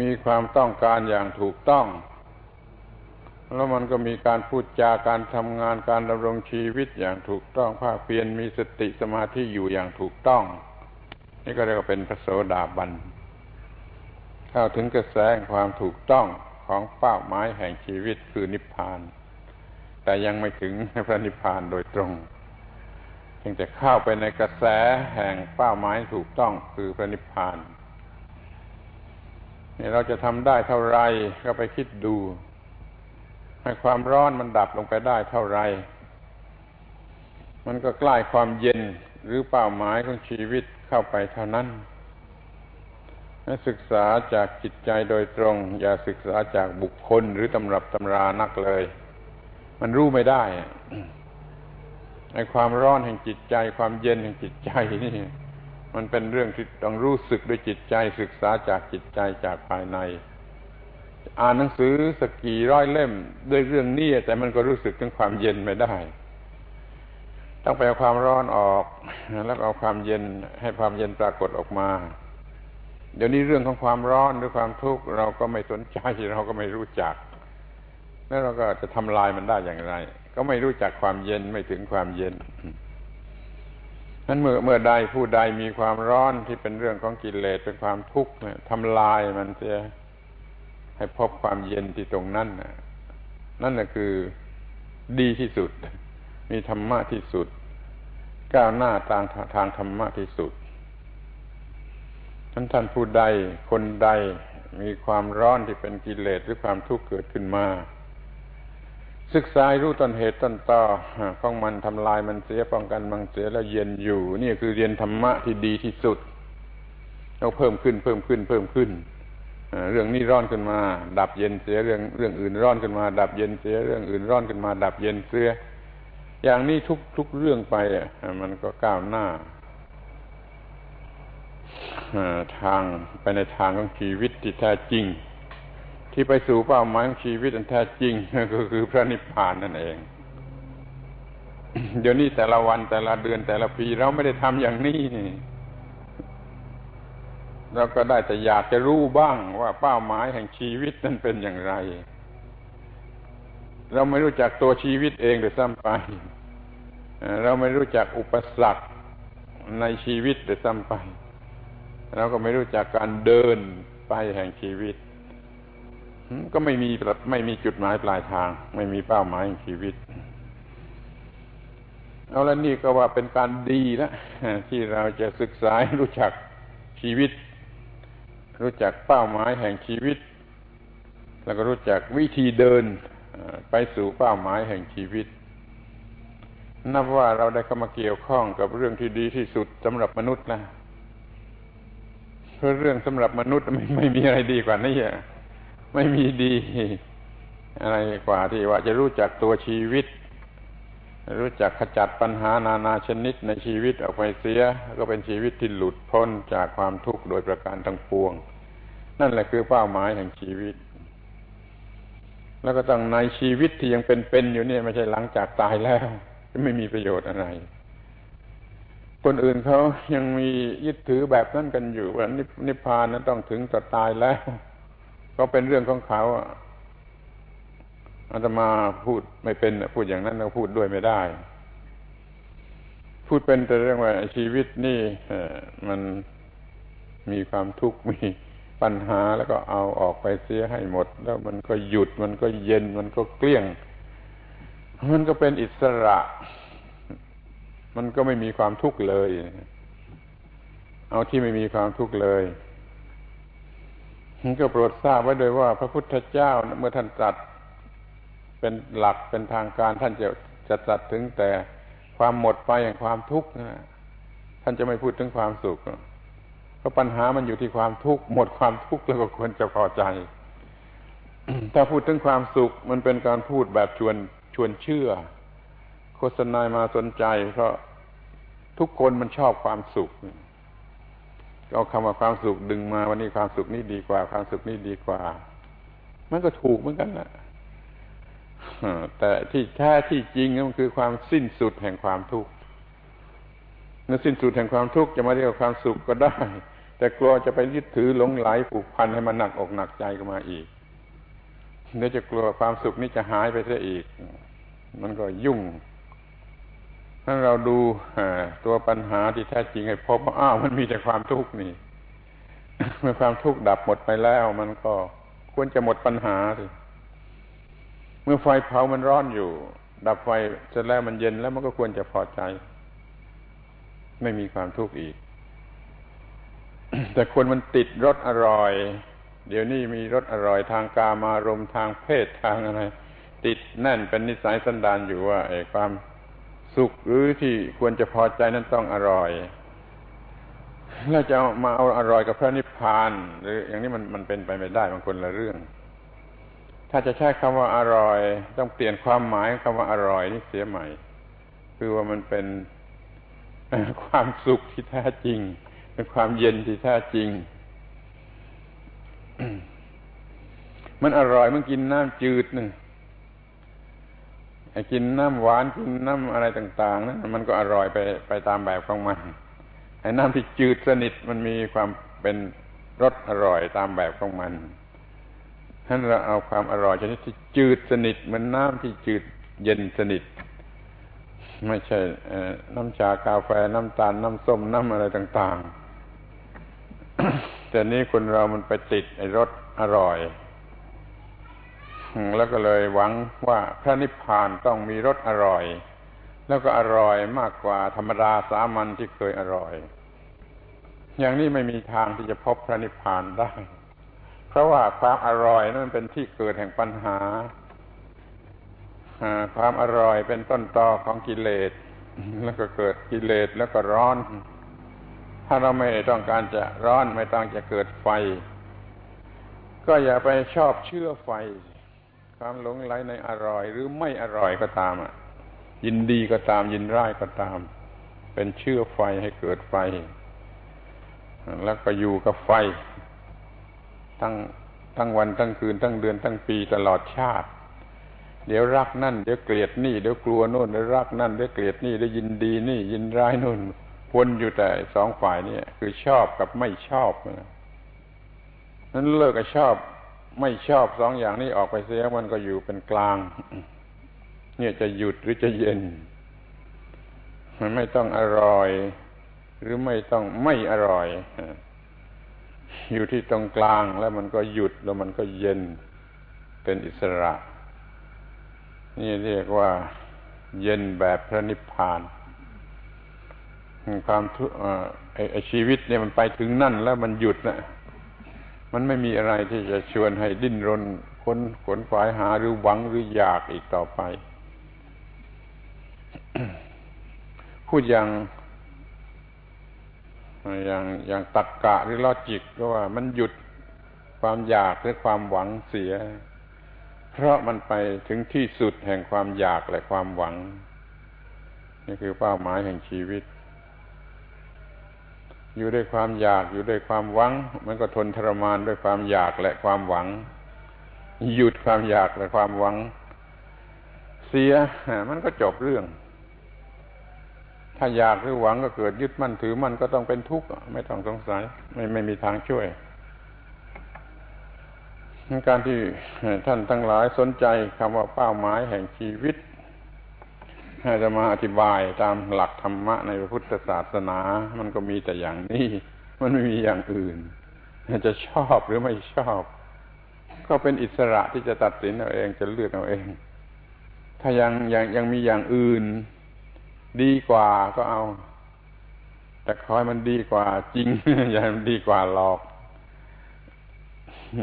มีความต้องการอย่างถูกต้อง แล้วมันก็มีการพูดจาการทำงานการดำรงชีวิตอย่างถูกต้องภาคเพียรมีสติสมาธิอยู่อย่างถูกต้อง นี่ก็เรียกว่าเป็นพระโสดาบันเข้าถึงกระแสความถูกต้องของเป้าหมายแห่งชีวิตคือนิพพาน แต่ยังไม่ถึงพระนิพพานโดยตรงเพียงแต่เข้าไปในกระแสแห่งเป้าหมายถูกต้องคือพระนิพพานนี่เราจะทำได้เท่าไรก็ไปคิดดู ให้ความร้อนมันดับลงไปได้เท่าไร มันก็ใกล้ความเย็นหรือเป้าหมายของชีวิตเข้าไปเท่านั้นศึกษาจากจิตใจโดยตรง อย่าศึกษาจากบุคคลหรือตำรับตำรานักเลย มันรู้ไม่ได้ในความร้อนแห่งจิตใจ ความเย็นแห่งจิตใจนี่ มันเป็นเรื่องที่ต้องรู้สึกด้วยจิตใจ ศึกษาจากจิตใจจากภายใน อ่านหนังสือสกี่ร้อยเล่มด้วยเรื่องนี้แต่มันก็รู้สึกถึงความเย็นไม่ได้ ต้องไปเอาความร้อนออก แล้วเอาความเย็นให้ความเย็นปรากฏออกมา เดี๋ยวนี้เรื่องของความร้อนหรือความทุกข์เราก็ไม่สนใจเราก็ไม่รู้จัก แล้วเราก็จะทำลายมันได้อย่างไร ก็ไม่รู้จักความเย็นไม่ถึงความเย็นนั้นเมื่อเมื่อใดผู้ใดมีความร้อนที่เป็นเรื่องของกิเลสเป็นความทุกข์ทำลายมันจะ ให้พบความเย็นที่ตรงนั้นนั่นแหละคือดีที่สุด มีธรรมะที่สุด ก้าวหน้าทางทางธรรมะที่สุดท่านท่านผู้ใดคนใดมีความร้อนที่เป็นกิเลสหรือความทุกข์เกิดขึ้นมา ศึกษารู้ต้นเหตุต้นตอของมันทำลายมันเสียป้องกันมันเสียแล้วเย็นอยู่ นี่คือเรียนธรรมะที่ดีที่สุดเราเพิ่มขึ้นเพิ่มขึ้นเพิ่มขึ้น เรื่องนี้ร้อนขึ้นมา ดับเย็นเสียเรื่องเรื่องอื่นร้อนขึ้นมา ดับเย็นเสียเรื่องอื่นร้อนขึ้นมา ดับเย็นเสียอย่างนี้ทุกทุกเรื่องไปมันก็ก้าวหน้าทางไปในทางของชีวิตที่แท้จริง ที่ไปสู่เป้าหมายของชีวิตอันแท้จริงก็คือพระนิพพานนั่นเอง เดี๋ยวนี้แต่ละวันแต่ละเดือนแต่ละปีเราไม่ได้ทำอย่างนี้ นี่เราก็ได้แต่อยากจะรู้บ้างว่าเป้าหมายแห่งชีวิตนั้นเป็นอย่างไร เราไม่รู้จักตัวชีวิตเองเลยซ้ำไป เราไม่รู้จักอุปสรรคในชีวิตเลยซ้ำไป เราก็ไม่รู้จักการเดินไปแห่งชีวิต ก็ไม่มีไม่มีจุดหมายปลายทาง ไม่มีเป้าหมายแห่งชีวิตเอาแล้วนี่ก็ว่าเป็นการดีแล้วที่เราจะศึกษารู้จักชีวิต รู้จักเป้าหมายแห่งชีวิต แล้วก็รู้จักวิธีเดินไปสู่เป้าหมายแห่งชีวิต นับว่าเราได้เข้ามาเกี่ยวข้องกับเรื่องที่ดีที่สุดสำหรับมนุษย์นะเพราะเรื่องสำหรับมนุษย์ไม่ไม่มีอะไรดีกว่านี้ไม่มีดี อะไรกว่าที่ว่าจะรู้จักตัวชีวิต รู้จักขจัดปัญหานานาชนิดในชีวิตออกไปเสีย ก็เป็นชีวิตที่หลุดพ้นจากความทุกข์โดยประการทั้งปวง นั่นแหละคือเป้าหมายแห่งชีวิต แล้วก็ต้องในชีวิตที่ยังเป็นๆอยู่เนี่ยไม่ใช่หลังจากตายแล้วจะไม่มีประโยชน์อะไร คนอื่นเขายังมียึดถือแบบนั้นกันอยู่ว่านิพพานนั้นต้องถึงจะตายแล้ว ก็เป็นเรื่องของเขา อาตมาพูดไม่เป็นพูดอย่างนั้นเราพูดด้วยไม่ได้ พูดเป็นแต่เรื่องว่าชีวิตนี่มันมีความทุกข์มีปัญหาแล้วก็เอาออกไปเสียให้หมด แล้วมันก็หยุดมันก็เย็นมันก็เกลี้ยง มันก็เป็นอิสระ มันก็ไม่มีความทุกข์เลย เอาที่ไม่มีความทุกข์เลยมันก็โปรดทราบไว้โดยว่า พระพุทธเจ้าเมื่อท่านตรัส เป็นหลักเป็นทางการท่านจะจะตรัสถึงแต่ความหมดไปแห่งความทุกข์นะท่านจะไม่พูดถึงความสุขเพราะปัญหามันอยู่ที่ความทุกข์หมดความทุกข์แล้วก็ควรจะพอใจ ถ้าพูดถึงความสุขมันเป็นการพูดแบบชวนชวนเชื่อ โฆษณามาสนใจ เพราะทุกคนมันชอบความสุขเอาคำว่าความสุขดึงมา วันนี้ความสุขนี่ดีกว่า ความสุขนี่ดีกว่า มันก็ถูกเหมือนกันนะ แต่ที่แท้ที่จริงมันคือความสิ้นสุดแห่งความทุกข์เมื่อสิ้นสุดแห่งความทุกข์จะมาเรียกว่าความสุขก็ได้ แต่กลัวจะไปยึดถือหลงไหลผูกพันให้มันหนักอกหนักใจก็มาอีกเดี๋ยวจะกลัวความสุขนี้จะหายไปเสียอีก มันก็ยุ่งถ้าเราดูตัวปัญหาที่แท้จริงให้พบว่าอ้าวมันมีแต่ความทุกข์นี่เมื่อความทุกข์ดับหมดไปแล้ว มันก็ควรจะหมดปัญหาสิ เมื่อไฟเผามันร้อนอยู่ ดับไฟเสร็จแล้วมันเย็นแล้วมันก็ควรจะพอใจ ไม่มีความทุกข์อีก แต่คนมันติดรสอร่อย เดี๋ยวนี้มีรสอร่อยทางกามารมทางเพศทางอะไร ติดแน่นเป็นนิสัยสันดานอยู่ว่าไอ้ความสุขหรือที่ควรจะพอใจนั้นต้องอร่อยแล้วจะมาเอาอร่อยกับพระนิพพาน หรืออย่างนี้มันมันเป็นไปไม่ได้บางคนละเรื่อง ถ้าจะใช้คำว่าอร่อย ต้องเปลี่ยนความหมายคำว่าอร่อยนี่เสียใหม่ คือว่ามันเป็นความสุขที่แท้จริง เป็นความเย็นที่แท้จริง มันอร่อยมันกินน้ำจืดนึงไอ้กินน้ำหวานกินน้ำอะไรต่างๆนะมันก็อร่อยไปไปตามแบบของมันไอ้น้ำที่จืดสนิทมันมีความเป็นรสอร่อยตามแบบของมัน ท่านเราเอาความอร่อยชนิดที่จืดสนิทเหมือนน้ำที่จืดเย็นสนิท ไม่ใช่น้ำชากาแฟน้ำตาลน้ำส้มน้ำอะไรต่าง ๆ แต่นี้คนเรามันไปติดไอ้รสอร่อย แล้วก็เลยหวังว่าพระนิพพานต้องมีรสอร่อย แล้วก็อร่อยมากกว่าธรรมดาสามัญที่เคยอร่อย อย่างนี้ไม่มีทางที่จะพบพระนิพพานได้ ราะว่าความอร่อยนั้นเป็นที่เกิดแห่งปัญหา ความอร่อยเป็นต้นตอของกิเลส แล้วก็เกิดกิเลสแล้วก็ร้อน ถ้าเราไม่ต้องการจะร้อนไม่ต้องจะเกิดไฟ ก็อย่าไปชอบเชื่อไฟ ความหลงไหลในอร่อย หรือไม่อร่อยก็ตามอะ ยินดีก็ตามยินร้ายก็ตาม เป็นเชื่อไฟให้เกิดไฟ แล้วก็อยู่กับไฟ ทั้งทั้งวันทั้งคืนทั้งเดือนทั้งปีตลอดชาติ เดี๋ยวรักนั่นเดี๋ยวเกลียดนี่เดี๋ยวกลัวโน่นเดี๋ยวรักนั่นเดี๋ยวเกลียดนี่เดี๋ยวยินดีนี่ยินร้ายโน่นวนอยู่แต่สองฝ่ายนี่คือชอบกับไม่ชอบนั้นเลิกกับชอบไม่ชอบสองอย่างนี้ออกไปเสียมันก็อยู่เป็นกลาง เนี่ยจะหยุดหรือจะเย็น มันไม่ต้องอร่อย หรือไม่ต้องไม่อร่อย อยู่ที่ตรงกลางแล้วมันก็หยุดแล้วมันก็เย็นเป็นอิสระ นี่เรียกว่าเย็นแบบพระนิพพานความทุไอชีวิตเนี่ยมันไปถึงนั่นแล้วมันหยุดนะมันไม่มีอะไรที่จะชวนให้ดิ้นรนค้นขนฝายหาหรือหวังหรืออยากอีกต่อไป พูดอย่าง อย่างอย่างตักกะหรือลอจิกก็ว่ามันหยุดความอยากหรือความหวังเสีย เพราะมันไปถึงที่สุดแห่งความอยากและความหวัง นี่คือเป้าหมายแห่งชีวิต อยู่ด้วยความอยากอยู่ด้วยความหวัง มันก็ทนทรมานด้วยความอยากและความหวัง หยุดความอยากและความหวัง เสียมันก็จบเรื่อง ถ้าอยากหรือหวังก็เกิดยึดมั่นถือมั่นก็ต้องเป็นทุกข์ไม่ต้องสงสัย ไม่ไม่มีทางช่วย การที่ท่านทั้งหลายสนใจคำว่าเป้าหมายแห่งชีวิตจะมาอธิบายตามหลักธรรมะในพระพุทธศาสนา มันก็มีแต่อย่างนี้ มันไม่มีอย่างอื่น จะชอบหรือไม่ชอบ ก็เป็นอิสระที่จะตัดสินเอาเองจะเลือกเอาเอง ถ้ายังยังยังมีอย่างอื่น ดีกว่าก็เอา แต่คอยมันดีกว่า จริง อย่ามันดีกว่าหลอก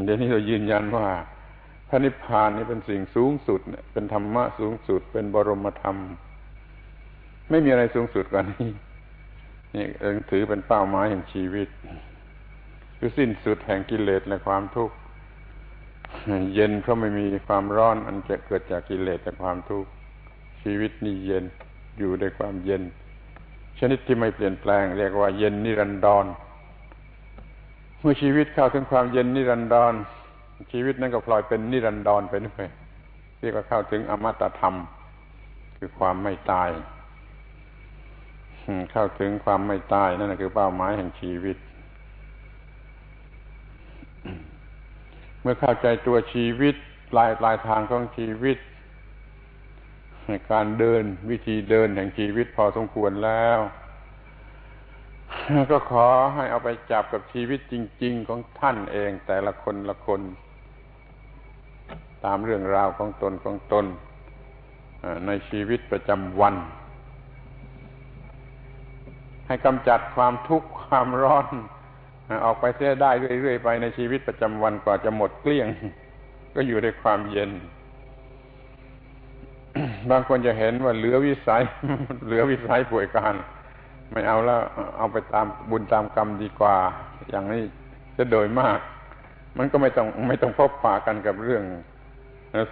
เดี๋ยวนี้เรายืนยันว่าพระนิพพานนี่เป็นสิ่งสูงสุด เป็นธรรมะสูงสุด เป็นบรมธรรม ไม่มีอะไรสูงสุดกว่านี้ นี่เองถือเป็นเป้าหมายแห่งชีวิต คือสิ้นสุดแห่งกิเลสและความทุกข์ เย็นเพราะไม่มีความร้อนอันจะเกิดจากกิเลสและความทุกข์ ชีวิตนี่เย็น อยู่ด้วยความเย็น ชนิดที่ไม่เปลี่ยนแปลง เรียกว่าเย็นนิรันดร เมื่อชีวิตเข้าถึงความเย็นนิรันดร ชีวิตนั้นก็พลอยเป็นนิรันดรไปด้วยเรียกว่าเข้าถึงอมตะธรรม คือความไม่ตายเข้าถึงความไม่ตายนั่นคือเป้าหมายแห่งชีวิต เมื่อเข้าใจตัวชีวิตปลายปลายทางของชีวิต การเดินวิธีเดินแห่งชีวิตพอสมควรแล้ว ก็ขอให้เอาไปจับกับชีวิตจริง ๆ ของท่านเองแต่ละคนละคน ตามเรื่องราวของตนของตนในชีวิตประจำวัน ให้กำจัดความทุกข์ความร้อนออกไปเสียได้เรื่อยๆไปในชีวิตประจำวันกว่าจะหมดเกลี้ยง ก็อยู่ในความเย็น บางคนจะเห็นว่าเหลือวิสัย เหลือวิสัยป่วยการ ไม่เอาแล้วเอาไปตามบุญตามกรรมดีกว่า อย่างนี้จะโดยมาก มันก็ไม่ต้องไม่ต้องพบปะกันกับเรื่อง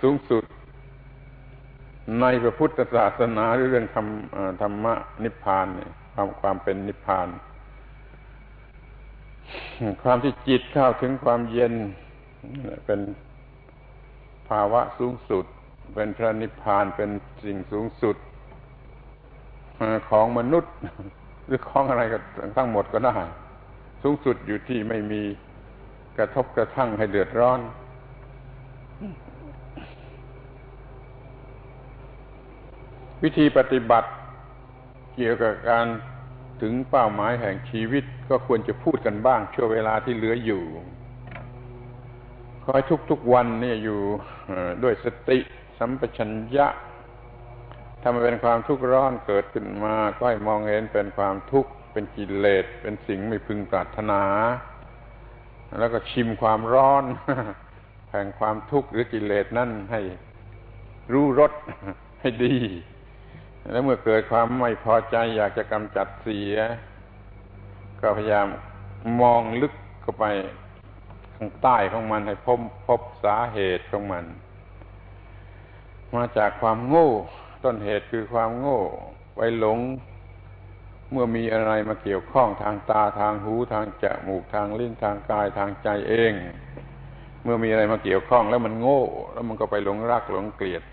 สูงสุด ในพระพุทธศาสนาหรือเรื่องธรรมธรรมะนิพพานความความเป็นนิพพาน ความที่จิตเข้าถึงความเย็นเป็นภาวะสูงสุด เป็นพระนิพพานเป็นสิ่งสูงสุดของมนุษย์ หรือของอะไรก็ทั้งหมดก็ได้สูงสุดอยู่ที่ไม่มีกระทบกระทั่งให้เดือดร้อน วิธีปฏิบัติเกี่ยวกับการถึงเป้าหมายแห่งชีวิตก็ควรจะพูดกันบ้าง ช่วงเวลาที่เหลืออยู่ขอให้ทุกๆวันเนี่ยอยู่ด้วยสติ สัมปชัญญะถ้ามันเป็นความทุกข์ร้อนเกิดขึ้นมา ก็ให้มองเห็นเป็นความทุกข์เป็นกิเลสเป็นสิ่งไม่พึงปรารถนา แล้วก็ชิมความร้อนแห่งความทุกข์หรือกิเลสนั่นให้รู้รสให้ดี แล้วเมื่อเกิดความไม่พอใจอยากจะกำจัดเสีย ก็พยายามมองลึกเข้าไปข้างใต้ของมันให้พบพบสาเหตุของมัน มาจากความโง่ ต้นเหตุคือความโง่ไว้หลง เมื่อมีอะไรมาเกี่ยวข้องทางตาทางหูทางจมูกทางลิ้นทางกายทางใจเอง เมื่อมีอะไรมาเกี่ยวข้องแล้วมันโง่ แล้วมันก็ไปหลงรักหลงเกลียด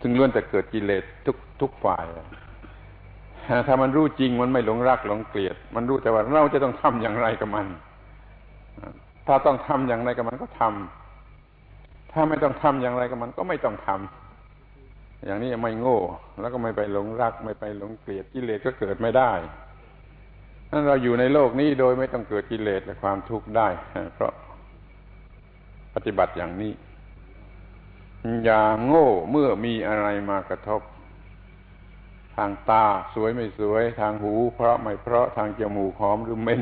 ซึ่งล้วนแต่เกิดกิเลสทุกทุกฝ่ายถ้ามันรู้จริงมันไม่หลงรักหลงเกลียด มันรู้แต่ว่าเราจะต้องทำอย่างไรกับมัน ถ้าต้องทำอย่างไรกับมันก็ทำถ้าไม่ต้องทำอย่างไรกับมันก็ไม่ต้องทำ อย่างนี้ไม่โง่ แล้วก็ไม่ไปหลงรัก ไม่ไปหลงเกลียดกิเลสก็เกิดไม่ได้นั้นเราอยู่ในโลกนี้โดยไม่ต้องเกิดกิเลสและความทุกข์ได้ เพราะปฏิบัติอย่างนี้ อย่าโง่เมื่อมีอะไรมากระทบ ทางตาสวยไม่สวย ทางหู เพราะไม่เพราะทางจมูกหอมหรือเหม็น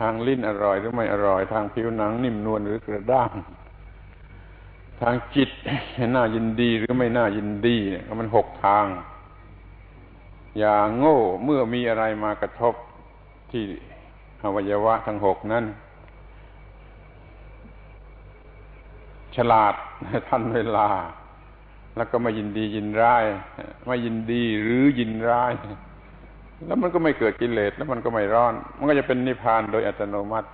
ทางลิ้นอร่อยหรือไม่อร่อย ทางผิวหนังนิ่มนวลหรือกระด้าง ทางจิตน่ายินดีหรือไม่น่ายินดีเนี่ยมันหกทาง อย่าโง่เมื่อมีอะไรมากระทบที่อวัยวะทั้งหกนั้น ฉลาดทันเวลา แล้วก็ไม่ยินดียินร้าย ไม่ยินดีหรือยินร้าย แล้วมันก็ไม่เกิดกิเลสแล้วมันก็ไม่ร้อน มันก็จะเป็นนิพพานโดยอัตโนมัติ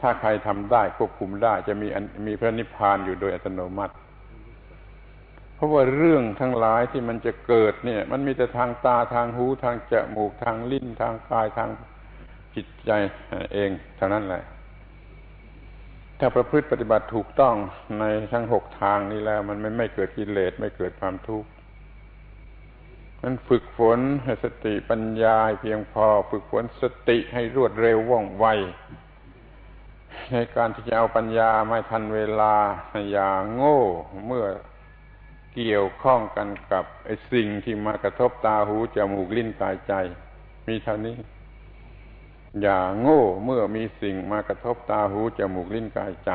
ถ้าใครทำได้ควบคุมได้ จะมีมีพระนิพพานอยู่โดยอัตโนมัติ เพราะว่าเรื่องทั้งหลายที่มันจะเกิดเนี่ย มันมีแต่ทางตาทางหูทางจมูกทางลิ้นทางกายทางจิตใจเองเท่านั้นแหละ ถ้าประพฤติปฏิบัติถูกต้องในทั้งหกทางนี้แล้ว มันไม่ไม่เกิดกิเลสไม่เกิดความทุกข์มันฝึกฝนให้สติปัญญาเพียงพอ ฝึกฝนสติให้รวดเร็วว่องไว ในการที่จะเอาปัญญาไม่ทันเวลาอย่างโง่ เมื่อเกี่ยวข้องกันกับไอ้สิ่งที่มากระทบตาหูจมูกลิ้นกายใจ มีเท่านี้ อย่าโง่เมื่อมีสิ่งมากระทบตาหูจมูกลิ้นกายใจ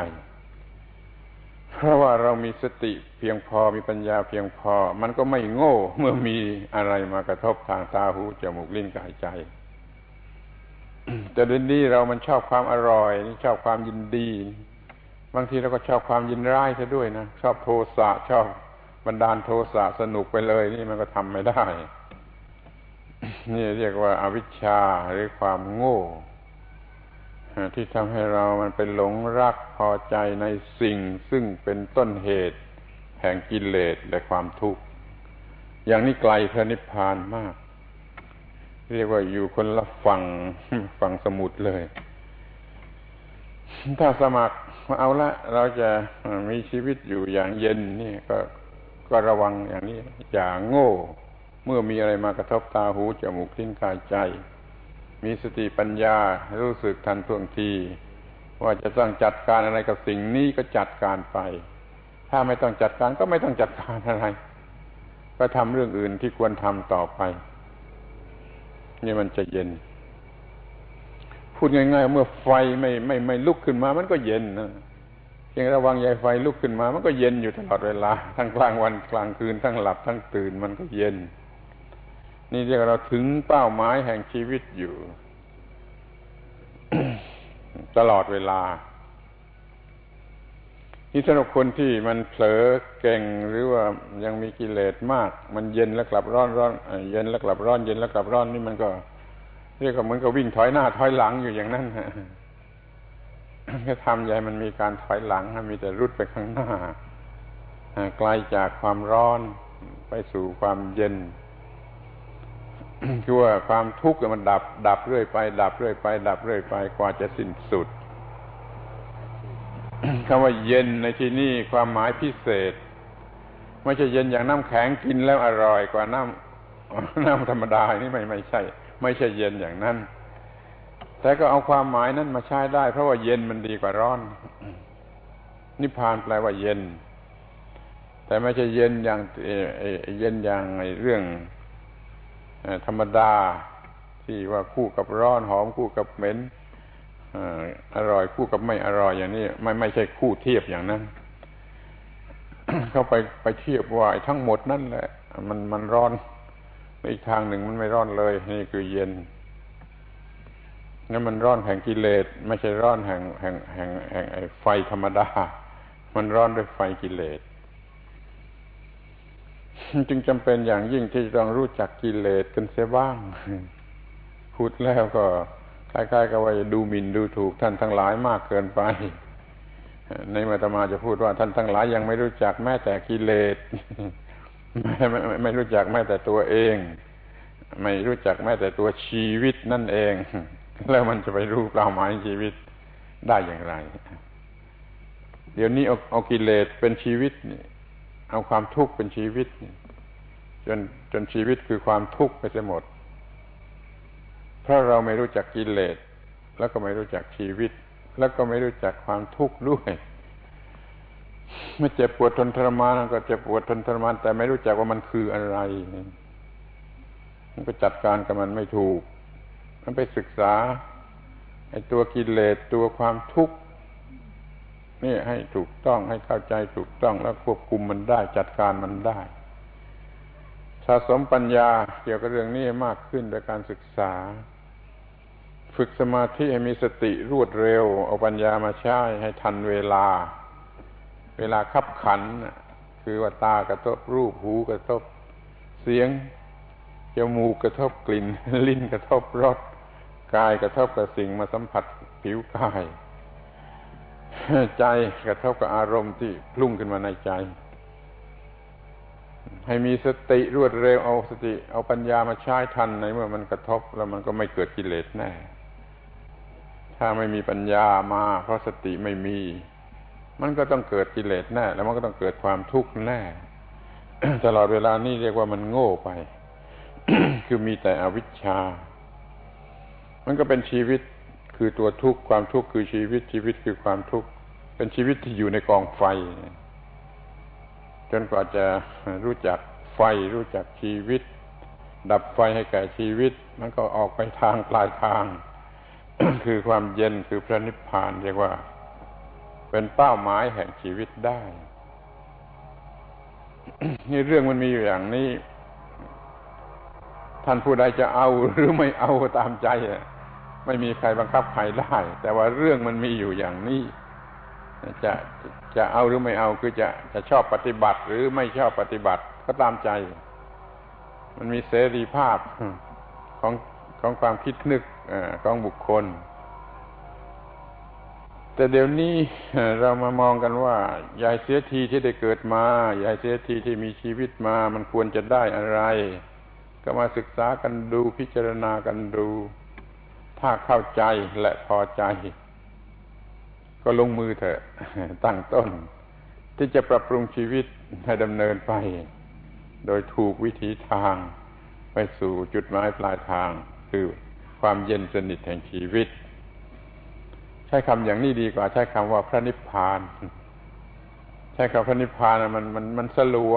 เพราะว่าเรามีสติเพียงพอมีปัญญาเพียงพอ มันก็ไม่โง่เมื่อมีอะไรมากระทบทางตาหูจมูกลิ้นกายใจ แต่เดี๋ยวนี้เรามันชอบความอร่อย ชอบความยินดี บางทีเราก็ชอบความยินร้ายซะด้วยนะชอบโทสะชอบบรรดาลโทสะสนุกไปเลย นี่มันก็ทำไม่ได้ นี่เรียกว่าอาวิชชาหรือความโง่ที่ทำให้เรามันเป็นหลงรักพอใจในสิ่ง ซึ่งเป็นต้นเหตุ แห่งกิเลสและความทุกข์ อย่างนี้ไกลพระนิพพานมาก เรียกว่าอยู่คนละฝั่งฝั่งสมุทรเลย ถ้าสมัครเอาละ เราจะมีชีวิตอยู่อย่างเย็นนี่ก็ก็ระวังอย่างนี้ อย่าโง่ เมื่อมีอะไรมากระทบตาหูจมูกลิ้นกายใจ มีสติปัญญารู้สึกทันท่วงที ว่าจะต้องจัดการอะไรกับสิ่งนี้ก็จัดการไป ถ้าไม่ต้องจัดการก็ไม่ต้องจัดการอะไร ก็ทำเรื่องอื่นที่ควรทำต่อไป นี่มันจะเย็น พูดง่ายๆ เมื่อไฟไม่ไม่ไม่ลุกขึ้นมา มันก็เย็นนะเพียงระวังใยไฟลุกขึ้นมา มันก็เย็นอยู่ตลอดเวลา ทั้งกลางวันกลางคืน ทั้งหลับทั้งตื่นมันก็เย็น นี่เรียกเราถึงเป้าหมายแห่งชีวิตอยู่ ตลอดเวลา นี่สำหรับคนที่มันเผลอเก่งหรือว่ายังมีกิเลสมาก มันเย็นแล้วกลับร้อนร้อนเย็นแล้วกลับร้อนเย็นแล้วกลับร้อนนี่มันก็เรียกว่าเหมือนกับวิ่งถอยหน้าถอยหลังอยู่อย่างนั้นฮะก็ทำใหญ่มันมีการถอยหลังมีแต่รุดไปข้างหน้าไกลจากความร้อนไปสู่ความเย็นคือว่าความทุกข์มันดับ ดับเรื่อยไป ดับเรื่อยไป ดับเรื่อยไปกว่าจะสิ้นสุด คำว่าเย็นในที่นี้ความหมายพิเศษ ไม่ใช่เย็นอย่างน้ำแข็งกินแล้วอร่อยกว่าน้ำน้ำธรรมดานี่ไม่ไม่ใช่ ไม่ใช่เย็นอย่างนั้น แต่ก็เอาความหมายนั้นมาใช้ได้ เพราะว่าเย็นมันดีกว่าร้อน นิพพานแปลว่าเย็น แต่ไม่ใช่เย็นอย่างเย็นอย่างเรื่องธรรมดาที่ว่าคู่กับร้อนหอมคู่กับเหม็น อร่อยคู่กับไม่อร่อยอย่างนี้ไม่ไม่ใช่คู่เทียบอย่างนั้นเข้าไปไปเทียบว่าทั้งหมดนั่นแหละ มันมันร้อนอีกทางหนึ่งมันไม่ร้อนเลย นี่คือเย็นนั่นมันร้อนแห่งกิเลสไม่ใช่ร้อนแห่งแห่งแห่งแห่งไอ้ไฟธรรมดา มันร้อนด้วยไฟกิเลสจึงจำเป็นอย่างยิ่งที่ต้องรู้จักกิเลสกันเสียบ้างพูดแล้วก็ คล้ายๆกับว่าดูหมิ่นดูถูกท่านทั้งหลายมากเกินไป ในมาตมาจะพูดว่าท่านทั้งหลายยังไม่รู้จักแม้แต่กิเลสไม่ไม่ไม่รู้จักแม้แต่ตัวเอง ไม่รู้จักแม้แต่ตัวชีวิตนั่นเอง แล้วมันจะไปรู้เปล่าหมายชีวิตได้อย่างไร เดี๋ยวนี้เอาเอากิเลสเป็นชีวิตนี่เอาความทุกข์เป็นชีวิตจนจนชีวิตคือความทุกข์ไปเสียหมด เพราะเราไม่รู้จักกิเลสแล้วก็ไม่รู้จักชีวิต แล้วก็ไม่รู้จักความทุกข์ด้วยไม่เจ็บปวดทนทรมานก็เจ็บปวดทนทรมาน แต่ไม่รู้จักว่ามันคืออะไรมันก็จัดการกับมันไม่ถูก มันไปศึกษาไอ้ตัวกิเลสตัวความทุกข์นี่ให้ถูกต้องให้เข้าใจถูกต้องแล้วควบคุมมันได้ จัดการมันได้ สะสมปัญญาเกี่ยวกับเรื่องนี้มากขึ้นโดยการศึกษา ฝึกสมาธิให้มีสติรวดเร็ว เอาปัญญามาใช้ให้ทันเวลา เวลาขับขัน คือว่าตากระทบรูปหูกระทบเสียงจมูกกระทบกลิ่น ลิ้นกระทบรสกายกระทบกับสิ่งมาสัมผัสผิวกาย ใจกระทบกับอารมณ์ที่พลุ่งขึ้นมาในใจ ให้มีสติรวดเร็วเอาสติ เอาปัญญามาใช้ทันในเมื่อมันกระทบแล้วมันก็ไม่เกิดกิเลสแน่ ถ้าไม่มีปัญญามา เพราะสติไม่มี มันก็ต้องเกิดกิเลสแน่ แล้วมันก็ต้องเกิดความทุกข์แน่ ตลอดเวลานี้เรียกว่ามันโง่ไป คือมีแต่อวิชชา มันก็เป็นชีวิตคือตัวทุกข์ความทุกข์คือชีวิตชีวิตคือความทุกข์เป็นชีวิตที่อยู่ในกองไฟ จนกว่าจะรู้จักไฟรู้จักชีวิต ดับไฟให้แก่ชีวิต มันก็ออกไปทางปลายทาง คือความเย็นคือพระนิพพานเรียกว่า เป็นเป้าหมายแห่งชีวิตได้นี่เรื่องมันมีอยู่อย่างนี้ ท่านผู้ใดจะเอาหรือไม่เอาตามใจไม่มีใครบังคับใครได้ แต่ว่าเรื่องมันมีอยู่อย่างนี้จะจะเอาหรือไม่เอาคือจะจะชอบปฏิบัติ หรือไม่ชอบปฏิบัติก็ตามใจ มันมีเสรีภาพของของความคิดนึก ของบุคคล แต่เดี๋ยวนี้เรามามองกันว่าใหญ่เสียทีที่ได้เกิดมาใหญ่เสียทีที่มีชีวิตมา มันควรจะได้อะไร ก็มาศึกษากันดูพิจารณากันดู ถ้าเข้าใจและพอใจ ก็ลงมือเถอะ ตั้งต้น ที่จะปรับปรุงชีวิตให้ดำเนินไป โดยถูกวิถีทาง ไปสู่จุดหมายปลายทางคือ ความเย็นสนิทแห่งชีวิต ใช้คำอย่างนี้ดีกว่า ใช้คำว่าพระนิพพาน ใช้คำพระนิพพานมันมันมันสลัว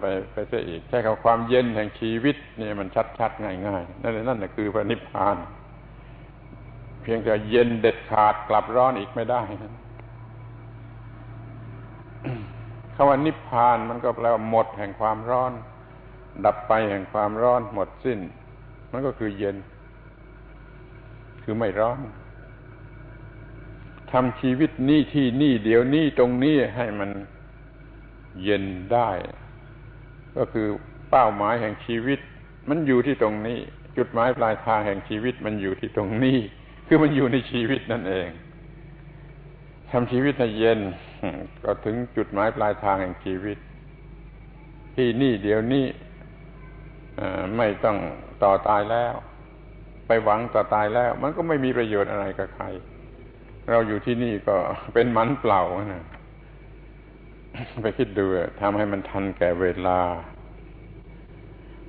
ไปไปเสียอีก ใช้คำความเย็นแห่งชีวิตนี่มันชัดๆง่ายๆนั่นนั่นคือพระนิพพาน เพียงแต่เย็นเด็ดขาดกลับร้อนอีกไม่ได้คำว่านิพพานมันก็แปลว่าหมดแห่งความร้อน ดับไปแห่งความร้อนหมดสิ้น มันก็คือเย็น คือไม่ร้อนทำชีวิตนี่ที่นี่เดี๋ยวนี้ตรงนี้ให้มันเย็นได้ ก็คือเป้าหมายแห่งชีวิต มันอยู่ที่ตรงนี้ จุดหมายปลายทางแห่งชีวิตมันอยู่ที่ตรงนี้ คือมันอยู่ในชีวิตนั่นเองทำชีวิตให้เย็น ก็ถึงจุดหมายปลายทางแห่งชีวิต ที่นี่เดี๋ยวนี้ไม่ต้องต่อตายแล้ว ไปหวังต่อตายแล้ว มันก็ไม่มีประโยชน์อะไรกับใคร เราอยู่ที่นี่ก็เป็นมันเปล่านะไปคิดดูทำให้มันทันแก่เวลา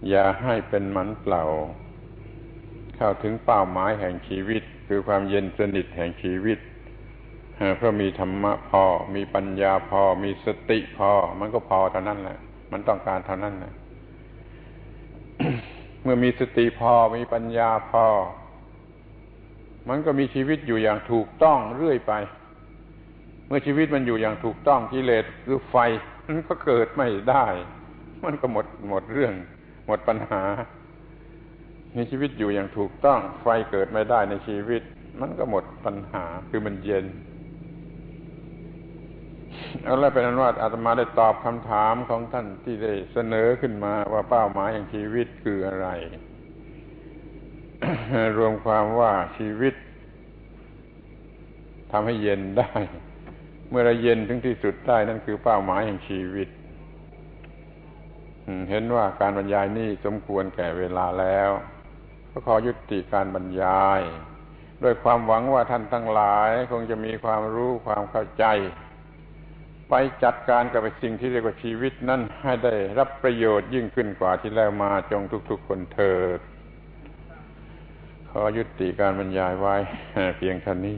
อย่าให้เป็นมันเปล่า เข้าถึงเป้าหมายแห่งชีวิต คือความเย็นสนิทแห่งชีวิตเพราะมีธรรมะพอ มีปัญญาพอ มีสติพอ มันก็พอเท่านั้นแหละ มันต้องการเท่านั้นนะ มื่อมีสติพอมีปัญญาพอ มันก็มีชีวิตอยู่อย่างถูกต้องเรื่อยไป เมื่อชีวิตมันอยู่อย่างถูกต้องกิเลสคือไฟมันก็เกิดไม่ได้ มันก็หมดหมดเรื่อง หมดปัญหามีชีวิตอยู่อย่างถูกต้อง ไฟเกิดไม่ได้ในชีวิต มันก็หมดปัญหาคือมันเย็น เอาละเป็นนั้นว่าอาตมาได้ตอบคำถามของท่านที่ได้เสนอขึ้นมาว่าเป้าหมายแห่งชีวิตคืออะไร รวมความว่าชีวิตทำให้เย็นได้ เมื่อเราเย็นถึงที่สุดได้นั่นคือเป้าหมายแห่งชีวิตเห็นว่าการบรรยายนี้สมควรแก่เวลาแล้ว ก็ขอยุติการบรรยาย ด้วยความหวังว่าท่านทั้งหลาย คงจะมีความรู้ความเข้าใจ ไปจัดการกับสิ่งที่เรียกว่าชีวิตนั้นให้ได้รับประโยชน์ยิ่งขึ้นกว่าที่แล้วมาจงทุก ๆ คนเถิด ขอยุติการบรรยายไว้เพียงเท่านี้